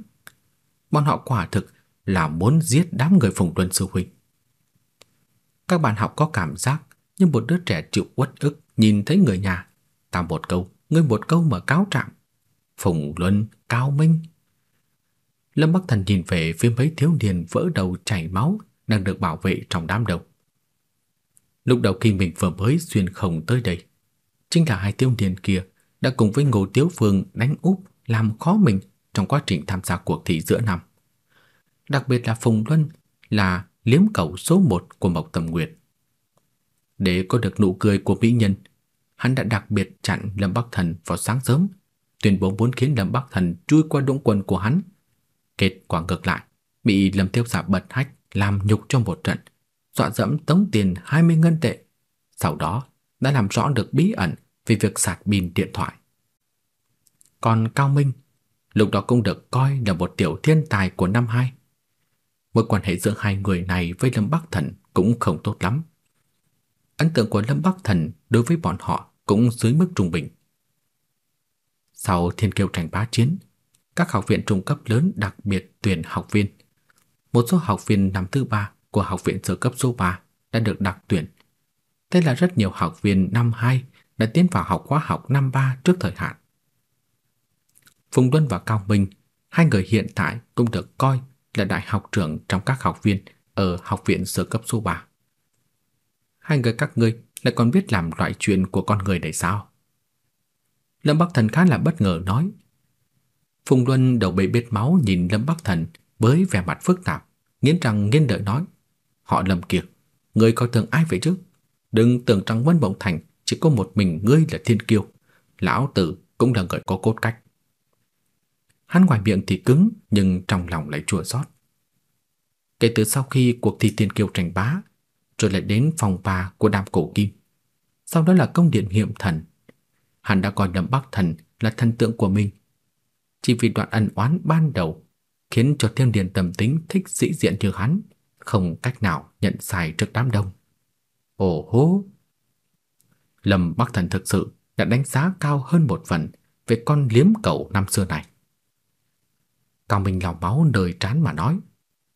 Bọn họ quả thực là muốn giết đám người Phùng Luân sư huynh. Các bạn học có cảm giác như một đứa trẻ chịu uất ức nhìn thấy người nhà, ta một câu, ngươi một câu mà cáo trạng. Phùng Luân, Cao Minh. Lâm Bắc Thần nhìn về phía mấy thiếu niên vỡ đầu chảy máu đang được bảo vệ trong đám đông. Lúc đầu khi mình vừa mới xuyên không tới đây, chính là hai tiêu niên kia đã cùng với Ngô Tiếu Phương đánh úp làm khó mình trong quá trình tham gia cuộc thi giữa năm. Đặc biệt là Phùng Luân là liếm cầu số một của Mộc Tầm Nguyệt. Để có được nụ cười của mỹ nhân, hắn đã đặc biệt chặn Lâm Bắc Thần vào sáng sớm, tuyên bố muốn khiến Lâm Bắc Thần chui qua đũng quần của hắn. Kết quả ngược lại, bị Lâm Tiêu Giả bật hách làm nhục trong một trận, dọa dẫm tống tiền 20 ngân tệ. Sau đó đã làm rõ được bí ẩn về việc sạc pin điện thoại. Còn Cao Minh, lúc đó cũng được coi là một tiểu thiên tài của năm hai. Mối quan hệ giữa hai người này với Lâm Bắc Thần cũng không tốt lắm. Ấn tượng của Lâm Bắc Thần đối với bọn họ cũng dưới mức trung bình. Sau thiên kiêu tranh bá chiến, các học viện trung cấp lớn đặc biệt tuyển học viên. Một số học viên năm thứ ba của học viện sơ cấp số 3 đã được đặc tuyển. Thế là rất nhiều học viên năm 2 đã tiến vào học khóa học năm 3 trước thời hạn. Phùng Luân và Cao Minh, hai người hiện tại cũng được coi là đại học trưởng trong các học viên ở học viện sơ cấp số 3. Hai người các ngươi lại còn biết làm loại chuyện của con người này sao? Lâm Bắc Thần khá là bất ngờ nói. Phùng Luân đầu bị bết máu nhìn Lâm Bắc Thần với vẻ mặt phức tạp, nghiến răng nghiến lợi nói: "Họ Lâm Kiệt, ngươi coi thường ai vậy chứ? Đừng tưởng rằng Vân Bổng Thành chỉ có một mình ngươi là thiên kiêu, lão tử cũng là người có cốt cách." Hắn ngoài miệng thì cứng nhưng trong lòng lại chua xót. Kể từ sau khi cuộc thi thiên kiêu tranh bá, rồi lại đến phòng bà của Đàm Cổ Kim, sau đó là công điện hiểm thần, hắn đã coi Lâm Bắc Thần là thần tượng của mình. Chỉ vì đoạn ân oán ban đầu khiến cho Thiên điện Tầm Tính thích sĩ diện như hắn, không cách nào nhận sai trước đám đông. Ồ hô! Lâm Bắc Thần thực sự đã đánh giá cao hơn một phần về con liếm cậu năm xưa này. Cao Minh lòng máu nơi trán mà nói.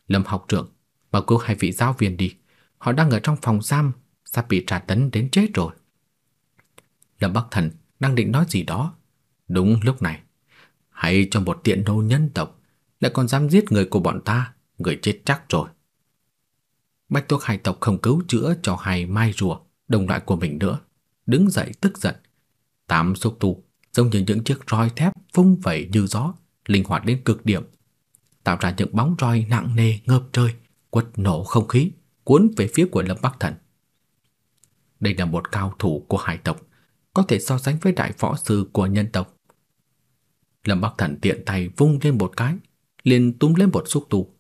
Lâm học trưởng, bảo cứu hai vị giáo viên đi. Họ đang ở trong phòng giam, sắp bị trả tấn đến chết rồi. Lâm Bắc Thần đang định nói gì đó. Đúng lúc này, hãy cho một tiện nô nhân tộc lại còn dám giết người của bọn ta, người chết chắc rồi. Bạch tuộc hải tộc không cứu chữa cho hai mai rùa, đồng loại của mình nữa. Đứng dậy tức giận. Tám xúc tu, giống như những chiếc roi thép vung vẩy như gió, linh hoạt đến cực điểm, tạo ra những bóng roi nặng nề ngập trời, quật nổ không khí, cuốn về phía của Lâm Bắc Thần. Đây là một cao thủ của hải tộc, có thể so sánh với đại võ sư của nhân tộc. Lâm Bắc Thần tiện tay vung lên một cái, liền túm lên một xúc tu.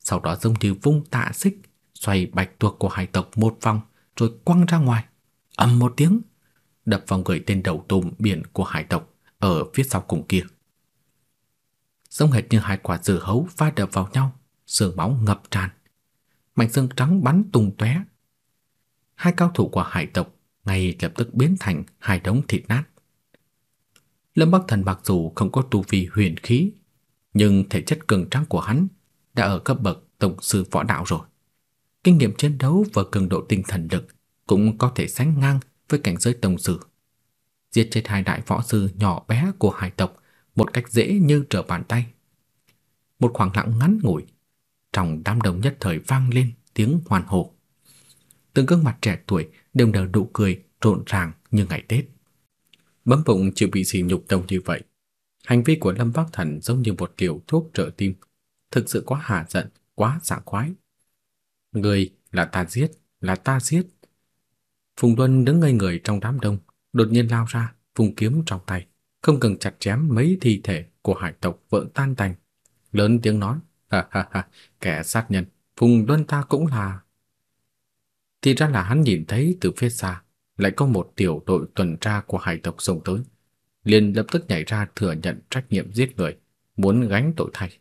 Sau đó giống như vung tạ xích, xoay bạch tuộc của hải tộc một vòng rồi quăng ra ngoài. ầm một tiếng, đập vào người tên đầu tôm biển của hải tộc ở phía sau cùng kia giống hệt như hai quả dưa hấu va đập vào nhau, xương máu ngập tràn. Mảnh xương trắng bắn tung tóe. Hai cao thủ của hải tộc ngay lập tức biến thành hai đống thịt nát. Lâm Bắc Thần mặc dù không có tu vi huyền khí, nhưng thể chất cường tráng của hắn đã ở cấp bậc tổng sư võ đạo rồi. Kinh nghiệm chiến đấu và cường độ tinh thần lực cũng có thể sánh ngang với cảnh giới tổng sư. Giết chết hai đại võ sư nhỏ bé của hải tộc một cách dễ như trở bàn tay. Một khoảng lặng ngắn ngủi, trong đám đông nhất thời vang lên tiếng hoan hô. Từng gương mặt trẻ tuổi đều nở nụ cười rộn ràng như ngày Tết. Bấm bụng chịu bị sỉ nhục đông như vậy. Hành vi của Lâm Bắc Thần giống như một kiểu thuốc trợ tim, thực sự quá hạ giận, quá sảng khoái. Người là ta giết, là ta giết. Phùng Luân đứng ngây người trong đám đông, đột nhiên lao ra, vùng kiếm trong tay không cần chặt chém mấy thi thể của hải tộc vỡ tan tành. Lớn tiếng nói, ha ha ha, kẻ sát nhân, Phùng Luân ta cũng là... Thì ra là hắn nhìn thấy từ phía xa, lại có một tiểu đội tuần tra của hải tộc xông tới liền lập tức nhảy ra thừa nhận trách nhiệm giết người, muốn gánh tội thay.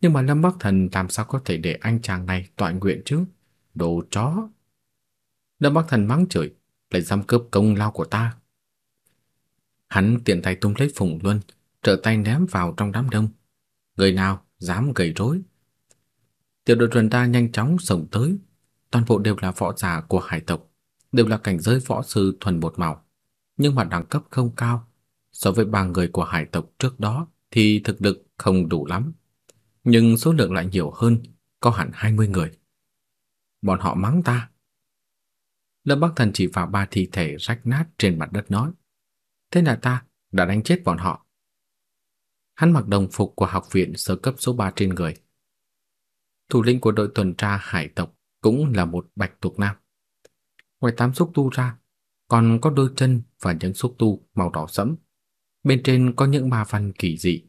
Nhưng mà Lâm Bắc Thần làm sao có thể để anh chàng này tọa nguyện chứ? Đồ chó! Lâm Bắc Thần mắng chửi, lại dám cướp công lao của ta, Hắn tiện tay tung lấy Phùng Luân, trở tay ném vào trong đám đông. Người nào dám gây rối? Tiểu đội tuần tra nhanh chóng sổng tới, toàn bộ đều là võ giả của hải tộc, đều là cảnh giới võ sư thuần một màu, nhưng mà đẳng cấp không cao. So với ba người của hải tộc trước đó thì thực lực không đủ lắm, nhưng số lượng lại nhiều hơn, có hẳn 20 người. Bọn họ mắng ta. Lâm Bắc Thần chỉ vào ba thi thể rách nát trên mặt đất nói: Thế là ta đã đánh chết bọn họ. Hắn mặc đồng phục của học viện sơ cấp số 3 trên người. Thủ lĩnh của đội tuần tra hải tộc cũng là một bạch tuộc nam. Ngoài tám xúc tu ra, còn có đôi chân và những xúc tu màu đỏ sẫm. Bên trên có những ma văn kỳ dị.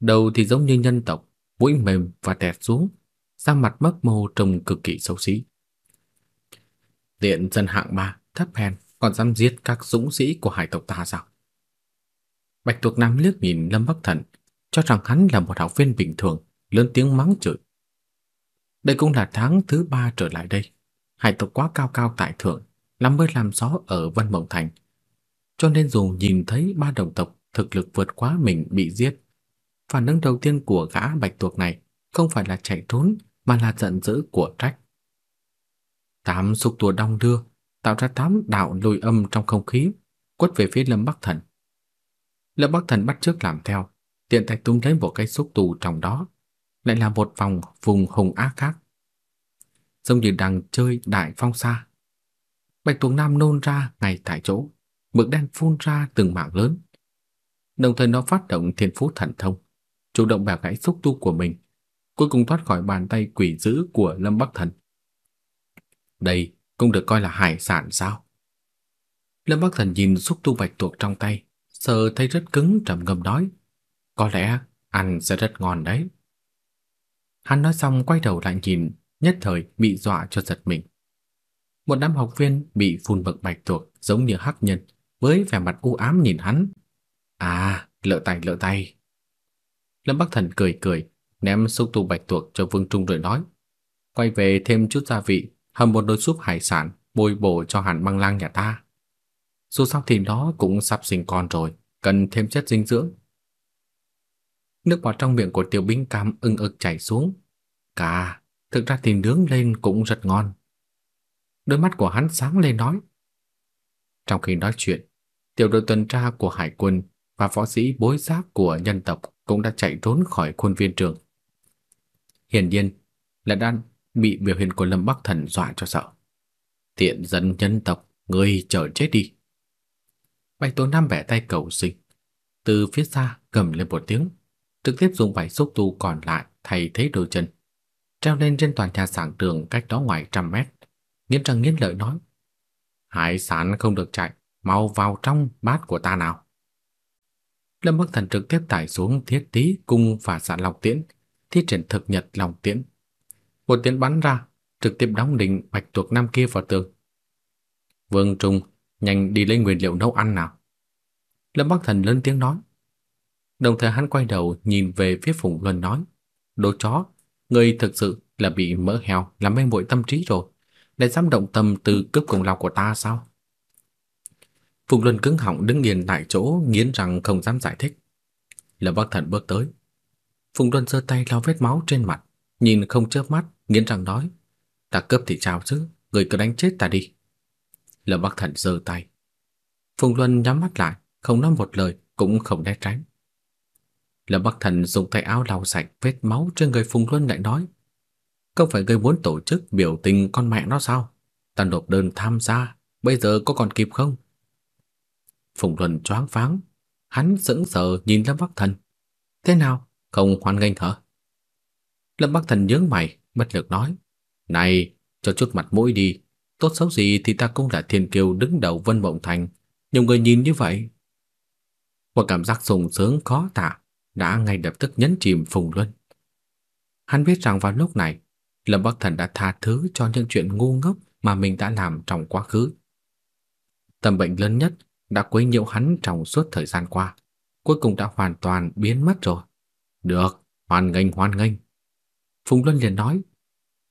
Đầu thì giống như nhân tộc, mũi mềm và tẹt xuống, da mặt mấp mô trông cực kỳ xấu xí. Tiện dân hạng ba, thấp hèn, còn dám giết các dũng sĩ của hải tộc ta sao? Bạch Tuộc Nam liếc nhìn Lâm Bắc Thần, cho rằng hắn là một học viên bình thường, lớn tiếng mắng chửi. Đây cũng là tháng thứ ba trở lại đây. Hải tộc quá cao cao tại thượng, lắm mới làm gió ở Vân Mộng Thành. Cho nên dù nhìn thấy ba đồng tộc thực lực vượt quá mình bị giết, phản ứng đầu tiên của gã bạch tuộc này không phải là chạy trốn mà là giận dữ của trách. Tám xúc tua đong đưa, tạo ra tám đạo lùi âm trong không khí, quất về phía Lâm Bắc Thần. Lâm Bắc Thần bắt chước làm theo, tiện tay tung lấy một cái xúc tù trong đó, lại là một vòng vùng hùng ác khác. Giống như đang chơi đại phong sa. Bạch Tuộc Nam nôn ra ngay tại chỗ, mực đen phun ra từng mảng lớn. Đồng thời nó phát động thiên phú thần thông, chủ động bẻ gãy xúc tu của mình, cuối cùng thoát khỏi bàn tay quỷ dữ của Lâm Bắc Thần. Đây cũng được coi là hải sản sao? Lâm Bắc Thần nhìn xúc tu bạch tuộc trong tay, sờ thấy rất cứng trầm ngâm nói, có lẽ ăn sẽ rất ngon đấy. Hắn nói xong quay đầu lại nhìn, nhất thời bị dọa cho giật mình. Một đám học viên bị phun mực bạch tuộc giống như hắc nhân, với vẻ mặt u ám nhìn hắn. À, lỡ tay lỡ tay. Lâm Bắc Thần cười cười, ném xúc tu bạch tuộc cho Vương Trung rồi nói, quay về thêm chút gia vị, hầm một nồi súp hải sản bồi bổ cho Hàn Băng Lang nhà ta. Dù sao thì nó cũng sắp sinh con rồi, cần thêm chất dinh dưỡng. Nước bọt trong miệng của Tiểu Binh Cam ưng ực chảy xuống. Cả, thực ra thì nướng lên cũng rất ngon. Đôi mắt của hắn sáng lên nói. Trong khi nói chuyện, tiểu đội tuần tra của hải quân và võ sĩ bối giáp của nhân tộc cũng đã chạy trốn khỏi khuôn viên trường. Hiển nhiên là đang bị biểu hiện của Lâm Bắc Thần dọa cho sợ. Tiện dân nhân tộc, ngươi chờ chết đi. Bạch Tố Nam bẻ tay cầu sinh, từ phía xa cầm lên một tiếng, trực tiếp dùng vải xúc tu còn lại thay thế đôi chân, treo lên trên toàn nhà sảng trường cách đó ngoài trăm mét, nghiến răng nghiến lợi nói: "Hải sản không được chạy, mau vào trong bát của ta nào." Lâm Bắc Thần trực tiếp tải xuống thiết tí cung và dạ xạ lòng tiễn, thi triển thực nhật lòng tiễn. Một tiễn bắn ra, trực tiếp đóng đỉnh bạch tuộc nam kia vào tường. Vương Trung, nhanh đi lấy nguyên liệu nấu ăn nào. Lâm Bắc Thần lớn tiếng nói. Đồng thời hắn quay đầu nhìn về phía Phùng Luân nói, đồ chó, ngươi thực sự là bị mỡ heo làm mê muội tâm trí rồi, để dám động tâm từ cướp công lao của ta sao? Phùng Luân cứng họng đứng yên tại chỗ, nghiến răng không dám giải thích. Lâm Bắc Thần bước tới. Phùng Luân giơ tay lau vết máu trên mặt, nhìn không chớp mắt, nghiến răng nói: "Ta cướp thì chào chứ, người cứ đánh chết ta đi." Lâm Bắc Thần giơ tay. Phùng Luân nhắm mắt lại, không nói một lời, cũng không né tránh. Lâm Bắc Thần dùng tay áo lau sạch vết máu trên người Phùng Luân lại nói: "Không phải ngươi muốn tổ chức biểu tình con mẹ nó sao? Ta nộp đơn tham gia, bây giờ có còn kịp không?" Phùng Luân choáng váng, hắn sững sờ nhìn Lâm Bắc Thần. "Thế nào, không hoan nghênh hả?" Lâm Bắc Thần nhướng mày, bất lực nói: "Này, cho chút mặt mũi đi, tốt xấu gì thì ta cũng là thiên kiêu đứng đầu Vân Mộng Thành, nhiều người nhìn như vậy." Một cảm giác sung sướng khó tả đã ngay lập tức nhấn chìm Phùng Luân. Hắn biết rằng vào lúc này, Lâm Bắc Thần đã tha thứ cho những chuyện ngu ngốc mà mình đã làm trong quá khứ. Tâm bệnh lớn nhất đã quấy nhiễu hắn trong suốt thời gian qua, cuối cùng đã hoàn toàn biến mất rồi. Được, hoan nghênh hoan nghênh. Phùng Luân liền nói,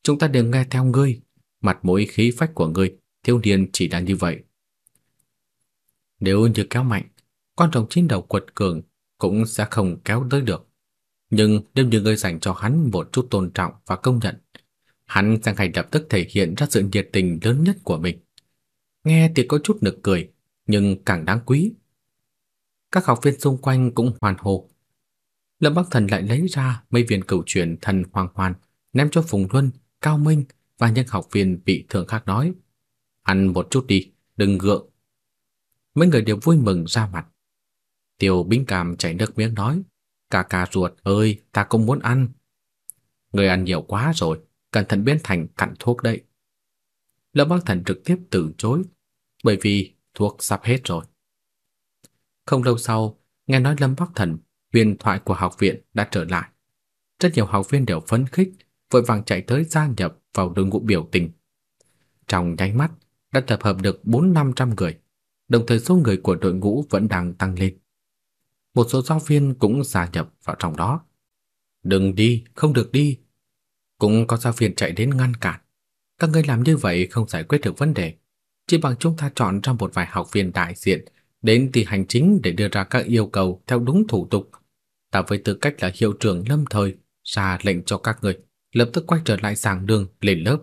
chúng ta đều nghe theo ngươi, mặt mũi khí phách của ngươi, thiếu niên chỉ là như vậy. Nếu như kéo mạnh, con rồng chín đầu quật cường cũng sẽ không kéo tới được. Nhưng nếu như ngươi dành cho hắn một chút tôn trọng và công nhận, hắn sẽ ngay lập tức thể hiện ra sự nhiệt tình lớn nhất của mình. Nghe thì có chút nực cười, nhưng càng đáng quý. Các học viên xung quanh cũng hoàn hồ. Lâm Bắc Thần lại lấy ra mấy viên cửu truyền thần hoàng hoàn, ném cho Phùng Luân, Cao Minh và những học viên bị thương khác nói: "Ăn một chút đi, đừng gượng." Mấy người đều vui mừng ra mặt. Tiêu Bính Cảm chảy nước miếng nói: cà cà ruột ơi, ta cũng muốn ăn." Người ăn nhiều quá rồi, cẩn thận biến thành cặn thuốc đấy. Lâm Bắc Thần trực tiếp từ chối, bởi vì thuốc sắp hết rồi. Không lâu sau, nghe nói Lâm Bắc Thần, huyền thoại của học viện đã trở lại. Rất nhiều học viên đều phấn khích, vội vàng chạy tới gia nhập vào đội ngũ biểu tình. Trong nháy mắt, đã tập hợp được 4-500 người, đồng thời số người của đội ngũ vẫn đang tăng lên. Một số giáo viên cũng gia nhập vào trong đó. Đừng đi, không được đi. Cũng có giáo viên chạy đến ngăn cản. Các ngươi làm như vậy không giải quyết được vấn đề. Chỉ bằng chúng ta chọn ra một vài học viên đại diện đến từ hành chính để đưa ra các yêu cầu theo đúng thủ tục. Ta với tư cách là hiệu trưởng lâm thời ra lệnh cho các người lập tức quay trở lại giảng đường lên lớp.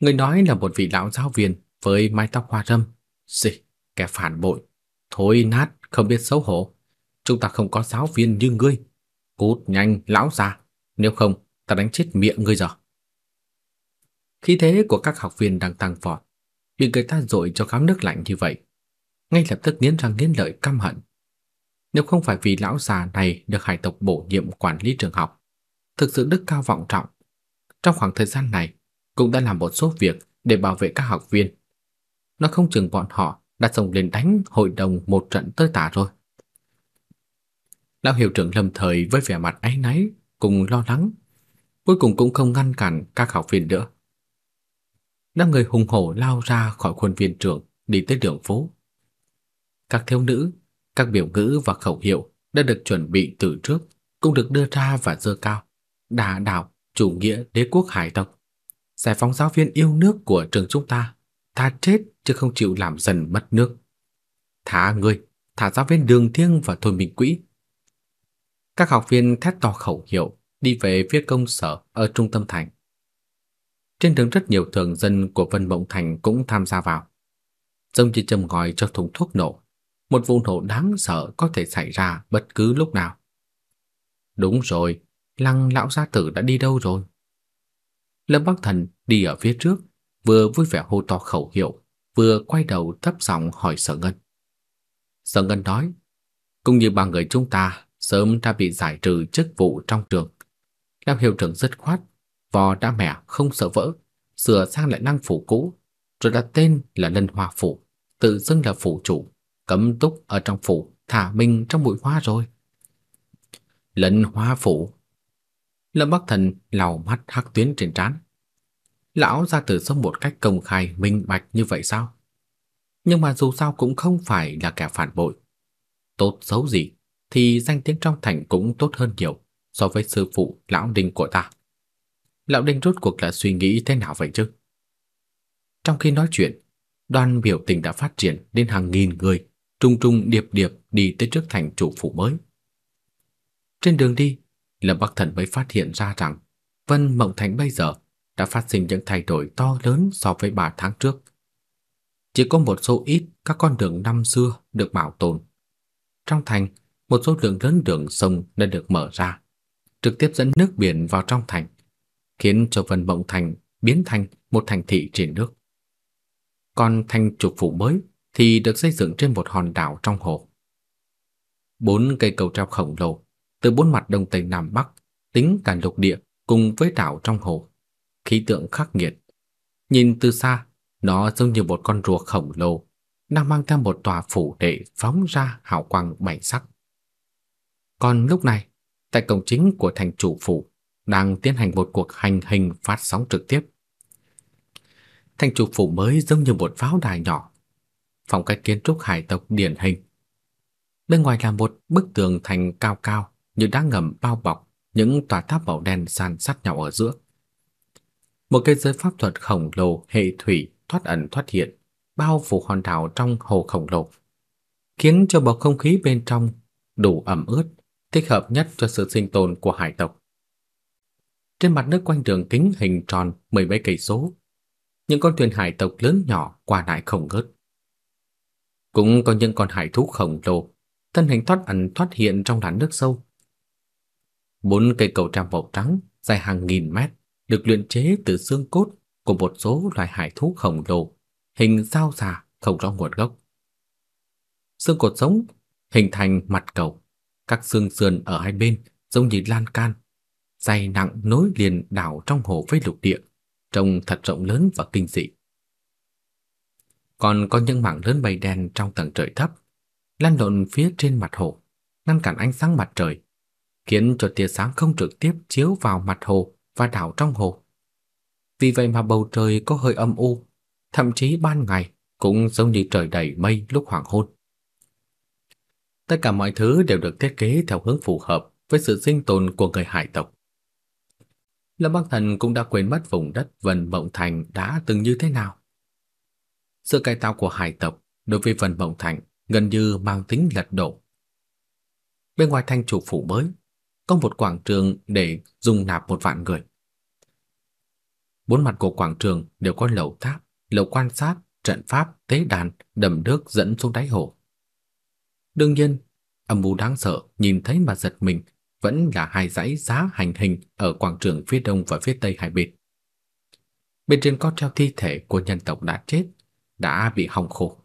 Người nói là một vị lão giáo viên với mái tóc hoa râm. Gì, kẻ phản bội. Thôi nát, không biết xấu hổ. Chúng ta không có giáo viên như ngươi. Cút nhanh, lão già. Nếu không, ta đánh chết miệng ngươi rồi. Khí thế của các học viên đang tăng vọt. Bị người ta dội cho khám nước lạnh như vậy. Ngay lập tức nghiến răng nghiến lợi căm hận. Nếu không phải vì lão già này được hải tộc bổ nhiệm quản lý trường học, thực sự đức cao vọng trọng. Trong khoảng thời gian này, cũng đã làm một số việc để bảo vệ các học viên. Nó không chừng bọn họ đã xông lên đánh hội đồng một trận tơi tả rồi. Lão hiệu trưởng lâm thời với vẻ mặt áy náy cùng lo lắng, cuối cùng cũng không ngăn cản các học viên nữa. Năm người hùng hổ lao ra khỏi khuôn viên trường đi tới đường phố. Các thiếu nữ, các biểu ngữ và khẩu hiệu đã được chuẩn bị từ trước cũng được đưa ra và dơ cao. Đà đảo, chủ nghĩa đế quốc hải tộc. Giải phóng giáo viên yêu nước của trường chúng ta. Ta chết chứ không chịu làm dần mất nước. Thả người, thả giáo viên đường thiêng và thôi mình quỹ. Các học viên thét to khẩu hiệu đi về phía công sở ở trung tâm thành. Trên đường rất nhiều thường dân của Vân Mộng Thành cũng tham gia vào. Giống như châm ngòi cho thùng thuốc nổ. Một vụ nổ đáng sợ có thể xảy ra bất cứ lúc nào. Đúng rồi, Lăng lão gia tử đã đi đâu rồi? Lâm Bắc Thần đi ở phía trước, vừa vui vẻ hô to khẩu hiệu, vừa quay đầu thấp giọng hỏi Sở Ngân. Sở Ngân nói, cũng như ba người chúng ta sớm đã bị giải trừ chức vụ trong trường. Lâm hiệu trưởng dứt khoát, vò đã mẻ không sợ vỡ, sửa sang lại năng phủ cũ, rồi đặt tên là Lân Hoa Phủ, tự xưng là phủ chủ, cấm túc ở trong phủ, thả mình trong bụi hoa rồi. Lân Hoa Phủ Lâm Bắc Thần lau mắt hắc tuyến trên trán. Lão ra từ sống một cách công khai minh bạch như vậy sao? Nhưng mà dù sao cũng không phải là kẻ phản bội. Tốt xấu gì thì danh tiếng trong thành cũng tốt hơn nhiều so với sư phụ lão đình của ta. Lão Đinh rốt cuộc là suy nghĩ thế nào vậy chứ? Trong khi nói chuyện, đoàn biểu tình đã phát triển đến hàng nghìn người, trung trung điệp điệp đi tới trước thành chủ phủ mới. Trên đường đi, Lâm Bắc Thần mới phát hiện ra rằng Vân Mộng Thành bây giờ đã phát sinh những thay đổi to lớn so với 3 tháng trước. Chỉ có một số ít các con đường năm xưa được bảo tồn. Trong thành, một số lượng lớn đường sông đã được mở ra, trực tiếp dẫn nước biển vào trong thành, khiến cho Vân Mộng Thành biến thành một thành thị trên nước. Còn thành trục phủ mới thì được xây dựng trên một hòn đảo trong hồ. Bốn cây cầu treo khổng lồ từ bốn mặt đông tây nam bắc, tính cả lục địa cùng với đảo trong hồ. Khí tượng khắc nghiệt. Nhìn từ xa, nó giống như một con rùa khổng lồ đang mang theo một tòa phủ đệ phóng ra hào quang bảy sắc. Còn lúc này, tại cổng chính của thành chủ phủ đang tiến hành một cuộc hành hình phát sóng trực tiếp. Thành trục phủ mới giống như một pháo đài nhỏ, phong cách kiến trúc hải tộc điển hình. Bên ngoài là một bức tường thành cao cao, như đang ngầm bao bọc những tòa tháp màu đen san sát nhau ở giữa. Một cái giới pháp thuật khổng lồ hệ thủy thoát ẩn thoát hiện, bao phủ hòn đảo trong hồ khổng lồ, khiến cho bầu không khí bên trong đủ ẩm ướt, thích hợp nhất cho sự sinh tồn của hải tộc. Trên mặt nước quanh đường kính hình tròn mười mấy cây số, những con thuyền hải tộc lớn nhỏ qua lại không ngớt. Cũng có những con hải thú khổng lồ, thân hình thoát ẩn thoát hiện trong làn nước sâu, Bốn cây cầu treo màu trắng dài hàng nghìn mét được luyện chế từ xương cốt của một số loài hải thú khổng lồ, hình sao xà không rõ nguồn gốc. Xương cột sống hình thành mặt cầu, các xương sườn ở hai bên giống như lan can, dày nặng nối liền đảo trong hồ với lục địa, trông thật rộng lớn và kinh dị. Còn có những mảng lớn mây đen trong tầng trời thấp, lăn lộn phía trên mặt hồ, ngăn cản ánh sáng mặt trời, khiến cho tia sáng không trực tiếp chiếu vào mặt hồ và đảo trong hồ. Vì vậy mà bầu trời có hơi âm u, thậm chí ban ngày cũng giống như trời đầy mây lúc hoàng hôn. Tất cả mọi thứ đều được thiết kế theo hướng phù hợp với sự sinh tồn của người hải tộc. Lâm Bắc Thần cũng đã quên mất vùng đất Vân Mộng Thành đã từng như thế nào. Sự cải tạo của hải tộc đối với Vân Mộng Thành gần như mang tính lật đổ. Bên ngoài thành chủ phủ mới, có một quảng trường để dung nạp một vạn người. Bốn mặt của quảng trường đều có lầu tháp, lầu quan sát, trận pháp, tế đàn, đầm nước dẫn xuống đáy hồ. Đương nhiên, âm mưu đáng sợ nhìn thấy mà giật mình vẫn là hai dãy giá hành hình ở quảng trường phía đông và phía tây hai bên. Bên trên có treo thi thể của nhân tộc đã chết, đã bị hỏng khô.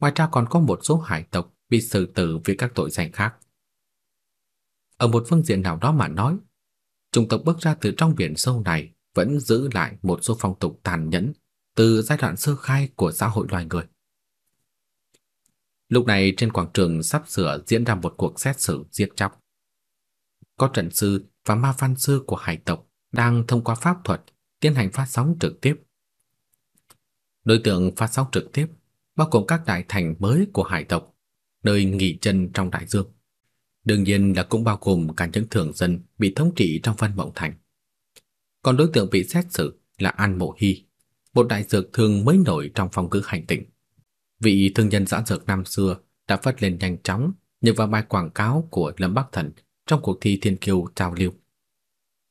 Ngoài ra còn có một số hải tộc bị xử tử vì các tội danh khác. Ở một phương diện nào đó mà nói, chủng tộc bước ra từ trong biển sâu này vẫn giữ lại một số phong tục tàn nhẫn từ giai đoạn sơ khai của xã hội loài người. Lúc này trên quảng trường sắp sửa diễn ra một cuộc xét xử giết chóc. Có trận sư và ma văn sư của hải tộc đang thông qua pháp thuật tiến hành phát sóng trực tiếp. Đối tượng phát sóng trực tiếp bao gồm các đại thành mới của hải tộc, nơi nghỉ chân trong đại dương. Đương nhiên là cũng bao gồm cả những thường dân bị thống trị trong Vân Mộng Thành. Còn đối tượng bị xét xử là An Mộ Hy, một đại dược thương mới nổi trong phong cứ hành tỉnh. Vị thương nhân giã dược năm xưa đã phát lên nhanh chóng nhờ vào bài quảng cáo của Lâm Bắc Thần trong cuộc thi thiên kiêu trao lưu.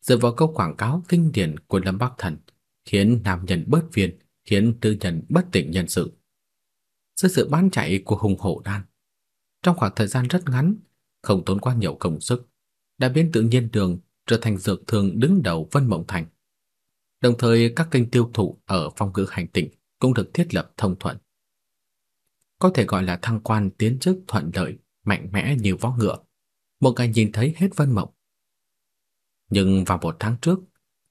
Dựa vào câu quảng cáo kinh điển của Lâm Bắc Thần, khiến nam nhân bớt phiền, khiến tư nhân bất tỉnh nhân sự. Sự sự bán chạy của hùng hổ đan, trong khoảng thời gian rất ngắn, không tốn quá nhiều công sức, đã biến tự nhiên đường trở thành dược thương đứng đầu Vân Mộng Thành. Đồng thời các kênh tiêu thụ ở phong cử hành tinh cũng được thiết lập thông thuận. Có thể gọi là thăng quan tiến chức thuận lợi, mạnh mẽ như vó ngựa. Một ngày nhìn thấy hết Vân Mộng. Nhưng vào một tháng trước,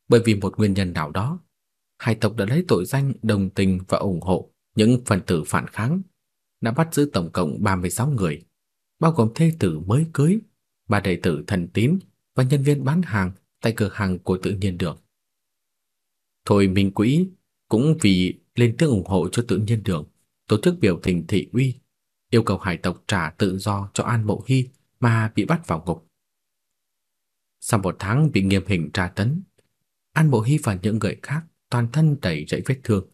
bởi vì một nguyên nhân nào đó, hai tộc đã lấy tội danh đồng tình và ủng hộ những phần tử phản kháng, đã bắt giữ tổng cộng 36 người, bao gồm thê tử mới cưới, ba đệ tử thần tín và nhân viên bán hàng tại cửa hàng của tự nhiên đường. Thôi Minh Quỹ cũng vì lên tiếng ủng hộ cho tự nhiên đường, tổ chức biểu tình thị uy, yêu cầu hải tộc trả tự do cho An Mộ Hy mà bị bắt vào ngục. Sau một tháng bị nghiêm hình tra tấn, An bộ Hy và những người khác toàn thân đầy rẫy vết thương,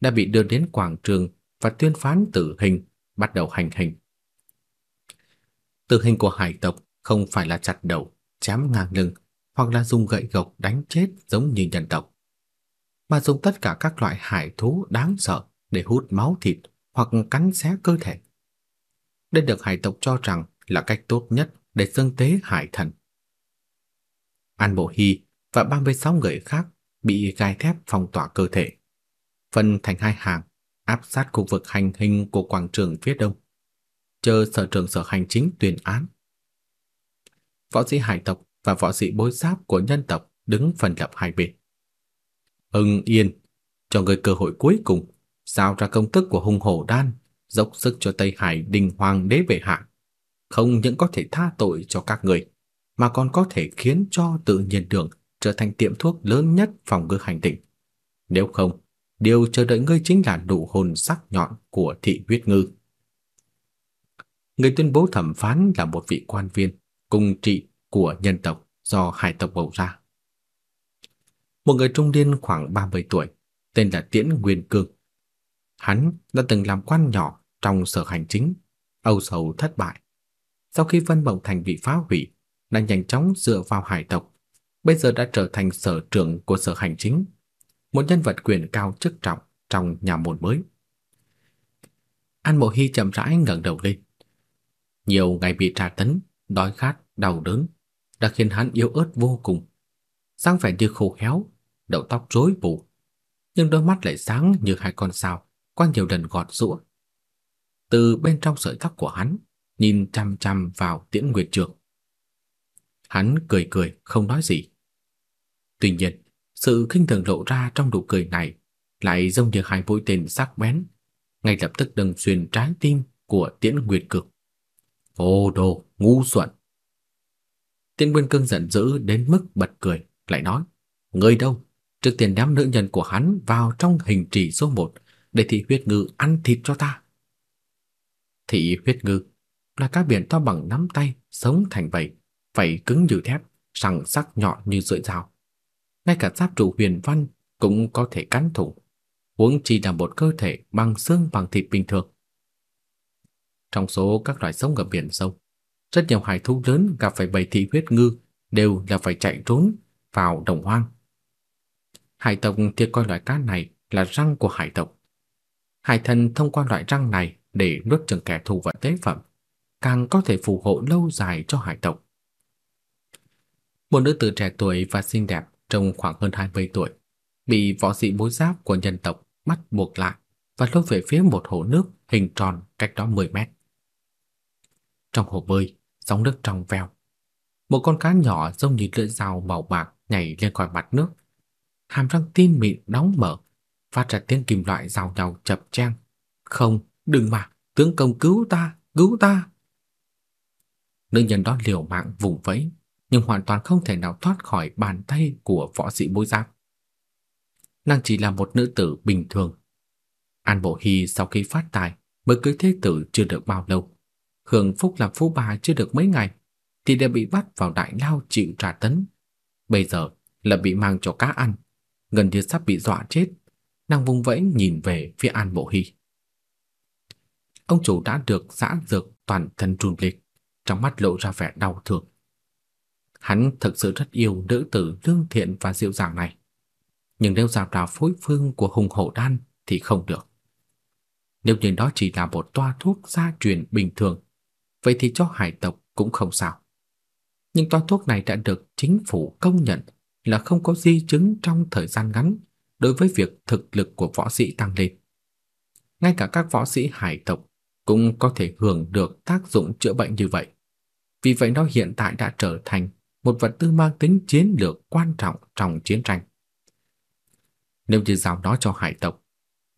đã bị đưa đến quảng trường và tuyên phán tử hình, bắt đầu hành hình. Tử hình của hải tộc không phải là chặt đầu, chém ngang lưng hoặc là dùng gậy gộc đánh chết giống như nhân tộc, mà dùng tất cả các loại hải thú đáng sợ để hút máu thịt hoặc cắn xé cơ thể. Đây được hải tộc cho rằng là cách tốt nhất để dâng tế hải thần. An Bộ Hy và 36 người khác bị gai thép phong tỏa cơ thể, phân thành hai hàng, áp sát khu vực hành hình của quảng trường phía đông, chờ sở trưởng sở hành chính tuyên án. Võ sĩ hải tộc và võ sĩ bối giáp của nhân tộc đứng phân lập hai bên. Ưng yên, cho người cơ hội cuối cùng, giao ra công thức của hung hổ đan, dốc sức cho Tây Hải đình hoàng đế về hạ. Không những có thể tha tội cho các người, mà còn có thể khiến cho tự nhiên đường trở thành tiệm thuốc lớn nhất phòng ngự hành tinh. Nếu không, điều chờ đợi ngươi chính là nụ hôn sắc nhọn của thị huyết ngư. Người tuyên bố thẩm phán là một vị quan viên cùng trị của nhân tộc do hải tộc bầu ra. Một người trung niên khoảng 30 tuổi, tên là Tiễn Nguyên Cương. Hắn đã từng làm quan nhỏ trong sở hành chính, âu sầu thất bại. Sau khi Vân Mộng Thành bị phá hủy, đã nhanh chóng dựa vào hải tộc bây giờ đã trở thành sở trưởng của sở hành chính, một nhân vật quyền cao chức trọng trong nhà môn mới. An Mộ Hy chậm rãi ngẩng đầu lên. Nhiều ngày bị tra tấn, đói khát, đau đớn đã khiến hắn yếu ớt vô cùng. dáng vẻ như khô héo, đầu tóc rối bù, nhưng đôi mắt lại sáng như hai con sao qua nhiều lần gọt giũa. Từ bên trong sợi tóc của hắn, nhìn chăm chăm vào Tiễn Nguyệt Trượng, Hắn cười cười không nói gì. Tuy nhiên, sự khinh thường lộ ra trong nụ cười này lại giống như hai mũi tên sắc bén, ngay lập tức đâm xuyên trái tim của Tiễn Nguyệt Cực. Ô đồ, ngu xuẩn. Tiễn Nguyên Cương giận dữ đến mức bật cười, lại nói, Ngươi đâu? Trước tiên đem nữ nhân của hắn vào trong hình trì số 1 để thị huyết ngư ăn thịt cho ta. Thị huyết ngư là cá biển to bằng nắm tay, sống thành vậy, vảy cứng như thép, răng sắc nhọn như lưỡi dao. Ngay cả giáp trụ huyền văn cũng có thể cắn thủng, huống chi là một cơ thể bằng xương bằng thịt bình thường. Trong số các loài sống ở biển sâu, rất nhiều hải thú lớn gặp phải bầy thị huyết ngư đều là phải chạy trốn vào đồng hoang. Hải tộc thì coi loại cá này là răng của hải tộc. Hải thần thông qua loại răng này để nuốt chửng kẻ thù và tế phẩm, càng có thể phù hộ lâu dài cho hải tộc. Một nữ tử trẻ tuổi và xinh đẹp trông khoảng hơn 20 tuổi, bị võ sĩ bối giáp của nhân tộc bắt buộc lại và lôi về phía một hồ nước hình tròn cách đó 10 mét. Trong hồ bơi, sóng nước trong veo. Một con cá nhỏ giống như lưỡi dao màu bạc nhảy lên khỏi mặt nước. Hàm răng tin mịn đóng mở, phát ra tiếng kim loại rào nhau chập chang. Không, đừng mà, tướng công cứu ta, cứu ta. Nữ nhân đó liều mạng vùng vẫy, nhưng hoàn toàn không thể nào thoát khỏi bàn tay của võ sĩ bối giáp. Nàng chỉ là một nữ tử bình thường. An Bộ Hy sau khi phát tài mới cưới thế tử chưa được bao lâu. Hưởng phúc làm phú bà chưa được mấy ngày thì đã bị bắt vào đại lao chịu trả tấn. Bây giờ là bị mang cho cá ăn, gần như sắp bị dọa chết. Nàng vùng vẫy nhìn về phía An Bộ Hy. Ông chủ đã được xã dược toàn thân run lịch trong mắt lộ ra vẻ đau thương. Hắn thực sự rất yêu nữ tử lương thiện và dịu dàng này. Nhưng nếu giao vào phối phương của hùng hổ đan thì không được. Nếu như đó chỉ là một toa thuốc gia truyền bình thường, vậy thì cho hải tộc cũng không sao. Nhưng toa thuốc này đã được chính phủ công nhận là không có di chứng trong thời gian ngắn đối với việc thực lực của võ sĩ tăng lên. Ngay cả các võ sĩ hải tộc cũng có thể hưởng được tác dụng chữa bệnh như vậy. Vì vậy nó hiện tại đã trở thành một vật tư mang tính chiến lược quan trọng trong chiến tranh. Nếu như giao nó cho hải tộc,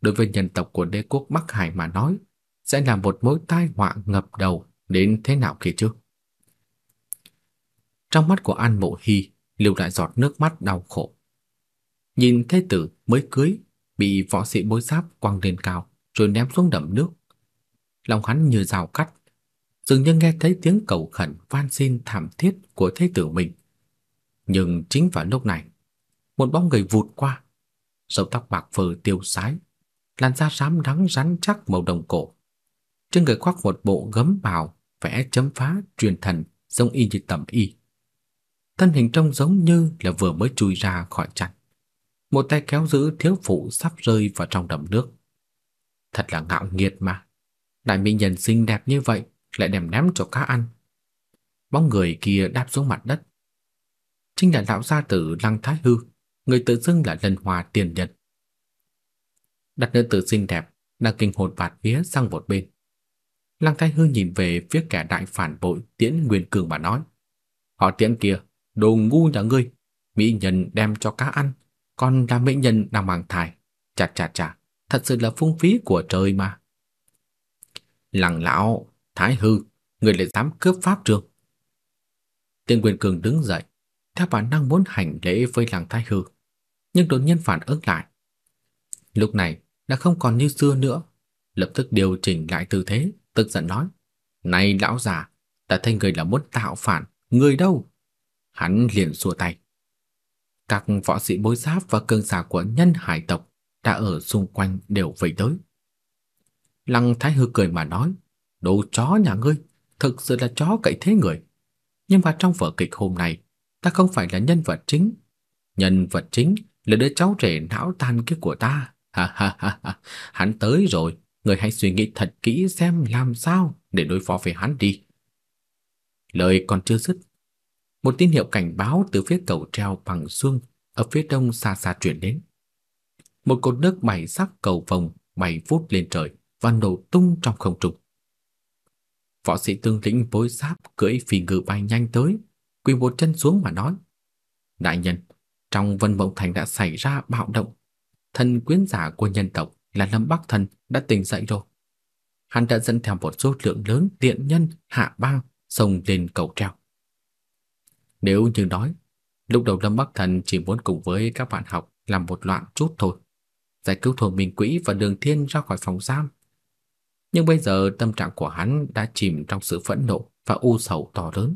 đối với nhân tộc của đế quốc Bắc Hải mà nói, sẽ là một mối tai họa ngập đầu đến thế nào kia chứ? Trong mắt của An Mộ Hy lưu lại giọt nước mắt đau khổ. Nhìn thế tử mới cưới bị võ sĩ bối giáp quăng lên cao rồi ném xuống đầm nước. Lòng hắn như rào cắt, dường như nghe thấy tiếng cầu khẩn van xin thảm thiết của thế tử mình. Nhưng chính vào lúc này, một bóng người vụt qua, râu tóc bạc phơ tiêu sái, làn da rám nắng rắn chắc màu đồng cổ. Trên người khoác một bộ gấm bào vẽ chấm phá truyền thần giống y như tẩm y. Thân hình trông giống như là vừa mới chui ra khỏi chăn. Một tay kéo giữ thiếu phụ sắp rơi vào trong đầm nước. Thật là ngạo nghiệt mà. Đại mỹ nhân xinh đẹp như vậy lại đem ném cho cá ăn. Bóng người kia đáp xuống mặt đất. Chính là lão gia tử Lăng Thái Hư, người tự xưng là Lân Hòa Tiền Nhật. Đặt nữ tử xinh đẹp đang kinh hồn bạt vía sang một bên. Lăng Thái Hư nhìn về phía kẻ đại phản bội Tiễn Nguyên Cường mà nói: "Họ Tiễn kia, đồ ngu nhà ngươi, mỹ nhân đem cho cá ăn, còn là mỹ nhân đang mang thai, chà chà chà, thật sự là phung phí của trời mà." Lăng lão, Thái Hư, người lại dám cướp pháp trường. Tiên Quyền Cường đứng dậy, theo bản năng muốn hành lễ với Lăng Thái Hư, nhưng đột nhiên phản ứng lại. Lúc này đã không còn như xưa nữa, lập tức điều chỉnh lại tư thế, tức giận nói: "Này lão già, ta thấy người là muốn tạo phản, người đâu?" Hắn liền xua tay. Các võ sĩ bối giáp và cương giả của nhân hải tộc đã ở xung quanh đều vây tới. Lăng Thái Hư cười mà nói, đồ chó nhà ngươi, thực sự là chó cậy thế người. Nhưng mà trong vở kịch hôm nay, ta không phải là nhân vật chính. Nhân vật chính là đứa cháu trẻ não tan kia của ta. Ha ha ha ha, hắn tới rồi, người hãy suy nghĩ thật kỹ xem làm sao để đối phó với hắn đi. Lời còn chưa dứt, một tín hiệu cảnh báo từ phía cầu treo bằng xương ở phía đông xa xa truyền đến. Một cột nước bảy sắc cầu vồng bay vút lên trời và nổ tung trong không trung. Võ sĩ tương lĩnh bối giáp cưỡi phi ngự bay nhanh tới, quỳ một chân xuống mà nói: "Đại nhân, trong Vân Mộng Thành đã xảy ra bạo động, thần quyến giả của nhân tộc là Lâm Bắc Thần đã tỉnh dậy rồi. Hắn đã dẫn theo một số lượng lớn tiện nhân hạ bang xông lên cầu treo. Nếu như nói, lúc đầu Lâm Bắc Thần chỉ muốn cùng với các bạn học làm một loạn chút thôi, giải cứu Thổ Minh Quỹ và Đường Thiên ra khỏi phòng giam. Nhưng bây giờ tâm trạng của hắn đã chìm trong sự phẫn nộ và u sầu to lớn.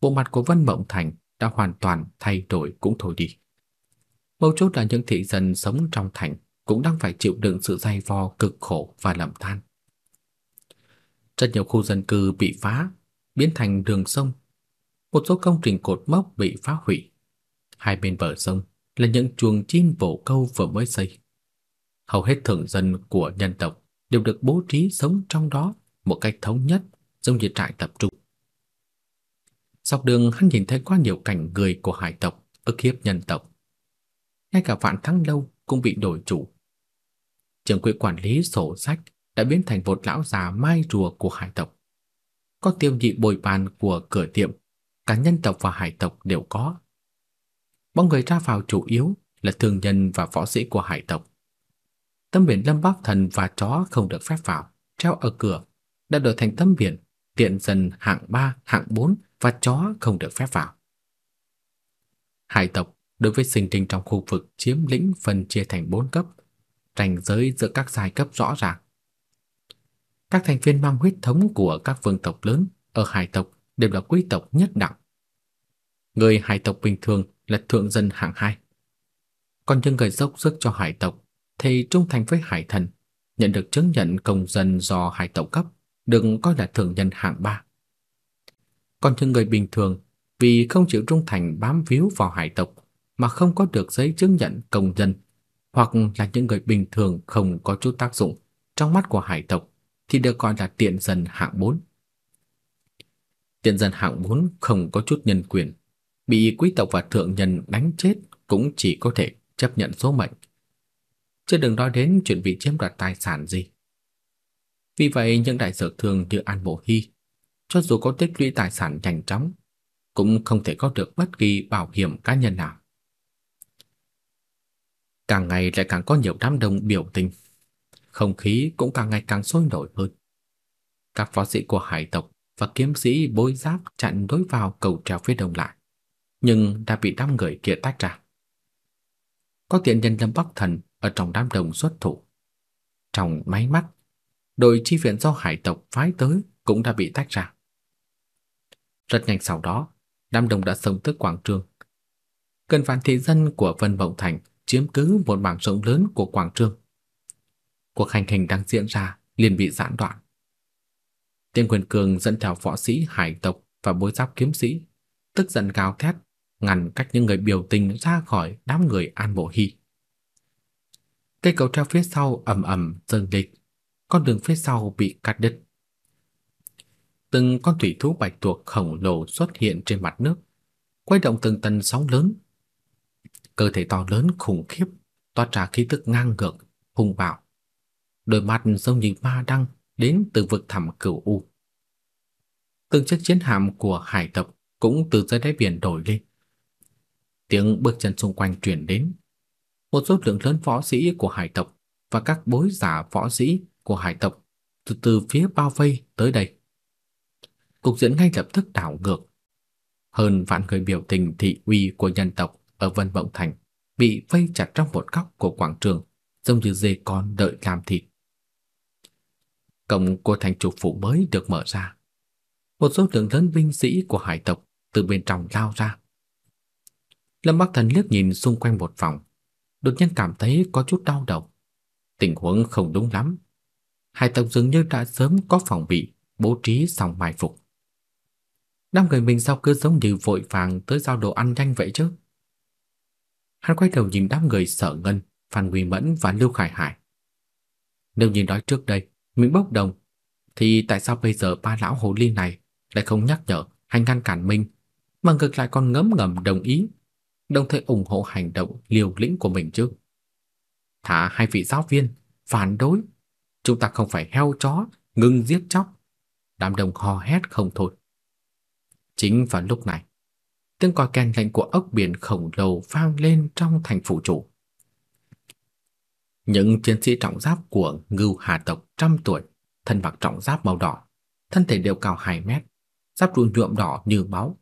Bộ mặt của Vân Mộng Thành đã hoàn toàn thay đổi cũng thôi đi. Mấu chốt là những thị dân sống trong thành cũng đang phải chịu đựng sự dày vò cực khổ và lầm than. Rất nhiều khu dân cư bị phá, biến thành đường sông. Một số công trình cột mốc bị phá hủy. Hai bên bờ sông là những chuồng chim vỗ câu vừa mới xây. Hầu hết thường dân của nhân tộc đều được bố trí sống trong đó một cách thống nhất, giống như trại tập trung. Dọc đường hắn nhìn thấy quá nhiều cảnh người của hải tộc ức hiếp nhân tộc. Ngay cả vạn thắng lâu cũng bị đổi chủ. Trưởng quỹ quản lý sổ sách đã biến thành một lão già mai rùa của hải tộc. Có tiêu nhị bồi bàn của cửa tiệm, cả nhân tộc và hải tộc đều có. Bóng người ra vào chủ yếu là thường nhân và võ sĩ của hải tộc. Tấm biển Lâm Bắc Thần và chó không được phép vào, treo ở cửa, đã đổi thành tấm biển tiện dân hạng 3, hạng 4 và chó không được phép vào. Hải tộc đối với sinh trình trong khu vực chiếm lĩnh phân chia thành 4 cấp, ranh giới giữa các giai cấp rõ ràng. Các thành viên mang huyết thống của các vương tộc lớn ở hải tộc đều là quý tộc nhất đẳng. Người hải tộc bình thường là thượng dân hạng 2. Còn những người dốc sức cho hải tộc thì trung thành với hải thần, nhận được chứng nhận công dân do hải tộc cấp, được coi là thượng nhân hạng 3. Còn những người bình thường vì không chịu trung thành bám víu vào hải tộc mà không có được giấy chứng nhận công dân hoặc là những người bình thường không có chút tác dụng trong mắt của hải tộc thì được gọi là tiện dân hạng 4. Tiện dân hạng 4 không có chút nhân quyền, bị quý tộc và thượng nhân đánh chết cũng chỉ có thể chấp nhận số mệnh. Chứ đừng nói đến chuyện bị chiếm đoạt tài sản gì. Vì vậy những đại dược thường như An Bộ Hy, cho dù có tích lũy tài sản nhanh chóng, cũng không thể có được bất kỳ bảo hiểm cá nhân nào. Càng ngày lại càng có nhiều đám đông biểu tình, không khí cũng càng ngày càng sôi nổi hơn. Các võ sĩ của hải tộc và kiếm sĩ bối giáp chặn đối vào cầu treo phía đông lại, nhưng đã bị đám người kia tách ra. Có tiện nhân Lâm Bắc Thần ở trong đám đông xuất thủ. Trong máy mắt, đội chi viện do hải tộc phái tới cũng đã bị tách ra. Rất nhanh sau đó, đám đông đã xông tới quảng trường. Gần vạn thị dân của Vân Mộng Thành chiếm cứ một mảng rộng lớn của quảng trường. Cuộc hành hình đang diễn ra liền bị gián đoạn. Tiên Quyền Cường dẫn theo võ sĩ hải tộc và bối giáp kiếm sĩ, tức giận gào thét, ngăn cách những người biểu tình ra khỏi đám người An Bộ Hy. Cây cầu treo phía sau ầm ầm dâng lên, con đường phía sau bị cắt đứt. Từng con thủy thú bạch tuộc khổng lồ xuất hiện trên mặt nước, quay động từng tần sóng lớn. Cơ thể to lớn khủng khiếp, toát ra khí tức ngang ngược, hung bạo. Đôi mắt giống như ma đăng đến từ vực thẳm cửu u. Từng chiếc chiến hạm của hải tộc cũng từ dưới đáy biển đổi lên. Tiếng bước chân xung quanh truyền đến. Một số lượng lớn võ sĩ của hải tộc và các bối giả võ sĩ của hải tộc từ từ phía bao vây tới đây. Cục diện ngay lập tức đảo ngược. Hơn vạn người biểu tình thị uy của nhân tộc ở Vân Mộng Thành bị vây chặt trong một góc của quảng trường, giống như dê con đợi làm thịt. Cổng của thành chủ phủ mới được mở ra. Một số lượng lớn binh sĩ của hải tộc từ bên trong lao ra. Lâm Bắc Thần liếc nhìn xung quanh một vòng, đột nhiên cảm thấy có chút đau đầu. Tình huống không đúng lắm. Hai tộc dường như đã sớm có phòng bị, bố trí xong mai phục. Năm người mình sao cứ giống như vội vàng tới giao đồ ăn nhanh vậy chứ? Hắn quay đầu nhìn đám người Sở Ngân, Phan Nguy Mẫn và Lưu Khải Hải. Nếu như nói trước đây, mình bốc đồng, thì tại sao bây giờ ba lão hồ ly này lại không nhắc nhở hay ngăn cản mình, mà ngược lại còn ngấm ngầm đồng ý, đồng thời ủng hộ hành động liều lĩnh của mình chứ? Thả hai vị giáo viên phản đối, chúng ta không phải heo chó ngừng giết chóc. Đám đông hò hét không thôi. Chính vào lúc này, tiếng còi kèn lệnh của ốc biển khổng lồ vang lên trong thành phủ chủ. Những chiến sĩ trọng giáp của Ngưu Hà tộc trăm tuổi, thân mặc trọng giáp màu đỏ, thân thể đều cao 2 mét, giáp trụ nhuộm đỏ như máu,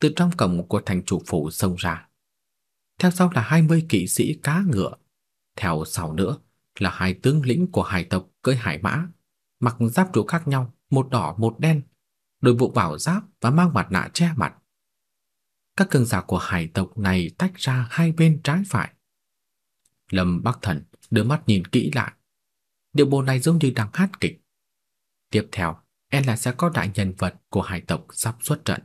từ trong cổng của thành chủ phủ xông ra. Theo sau là 20 kỵ sĩ cá ngựa, theo sau nữa là hai tướng lĩnh của hải tộc cưỡi hải mã, mặc giáp trụ khác nhau, một đỏ một đen, đội bộ bảo giáp và mang mặt nạ che mặt. Các cường giả của hải tộc này tách ra hai bên trái phải. Lâm Bắc Thần đưa mắt nhìn kỹ lại. Điệu bộ này giống như đang hát kịch. Tiếp theo, e là sẽ có đại nhân vật của hải tộc sắp xuất trận.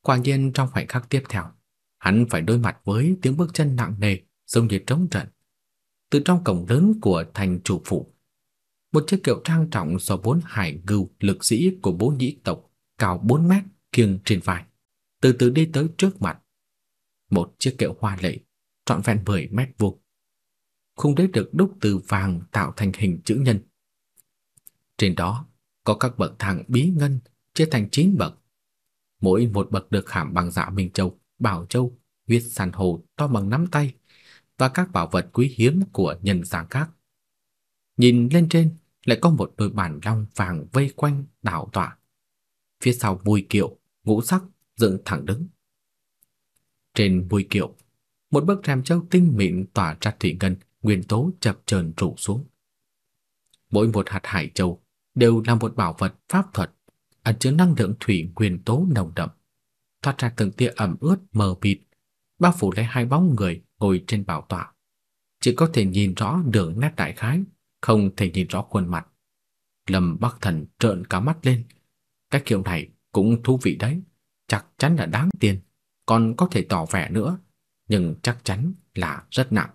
Quả nhiên trong khoảnh khắc tiếp theo, hắn phải đối mặt với tiếng bước chân nặng nề giống như trống trận. Từ trong cổng lớn của thành chủ phủ, một chiếc kiệu trang trọng do vốn hải ngưu lực sĩ của bố nhĩ tộc cao 4 mét kiêng trên vai, từ từ đi tới trước mặt. Một chiếc kiệu hoa lệ, trọn vẹn 10 mét vuông. Khung đế được đúc từ vàng tạo thành hình chữ nhân. Trên đó có các bậc thang bí ngân chia thành 9 bậc. Mỗi một bậc được khảm bằng dạ minh châu, bảo châu, huyết san hô to bằng nắm tay và các bảo vật quý hiếm của nhân gian khác. Nhìn lên trên lại có một đôi bản long vàng vây quanh đảo tọa. Phía sau bùi kiệu, ngũ sắc dựng thẳng đứng. Trên bùi kiệu, một bức rèm châu tinh mịn tỏa ra thủy ngân nguyên tố chập chờn rủ xuống. Mỗi một hạt hải châu đều là một bảo vật pháp thuật ẩn chứa năng lượng thủy nguyên tố nồng đậm, thoát ra từng tia ẩm ướt mờ mịt, bao phủ lấy hai bóng người ngồi trên bảo tọa. Chỉ có thể nhìn rõ đường nét đại khái, không thể nhìn rõ khuôn mặt. Lâm Bắc Thần trợn cả mắt lên. Cái kiểu này cũng thú vị đấy, chắc chắn là đáng tiền, còn có thể tỏ vẻ nữa, nhưng chắc chắn là rất nặng.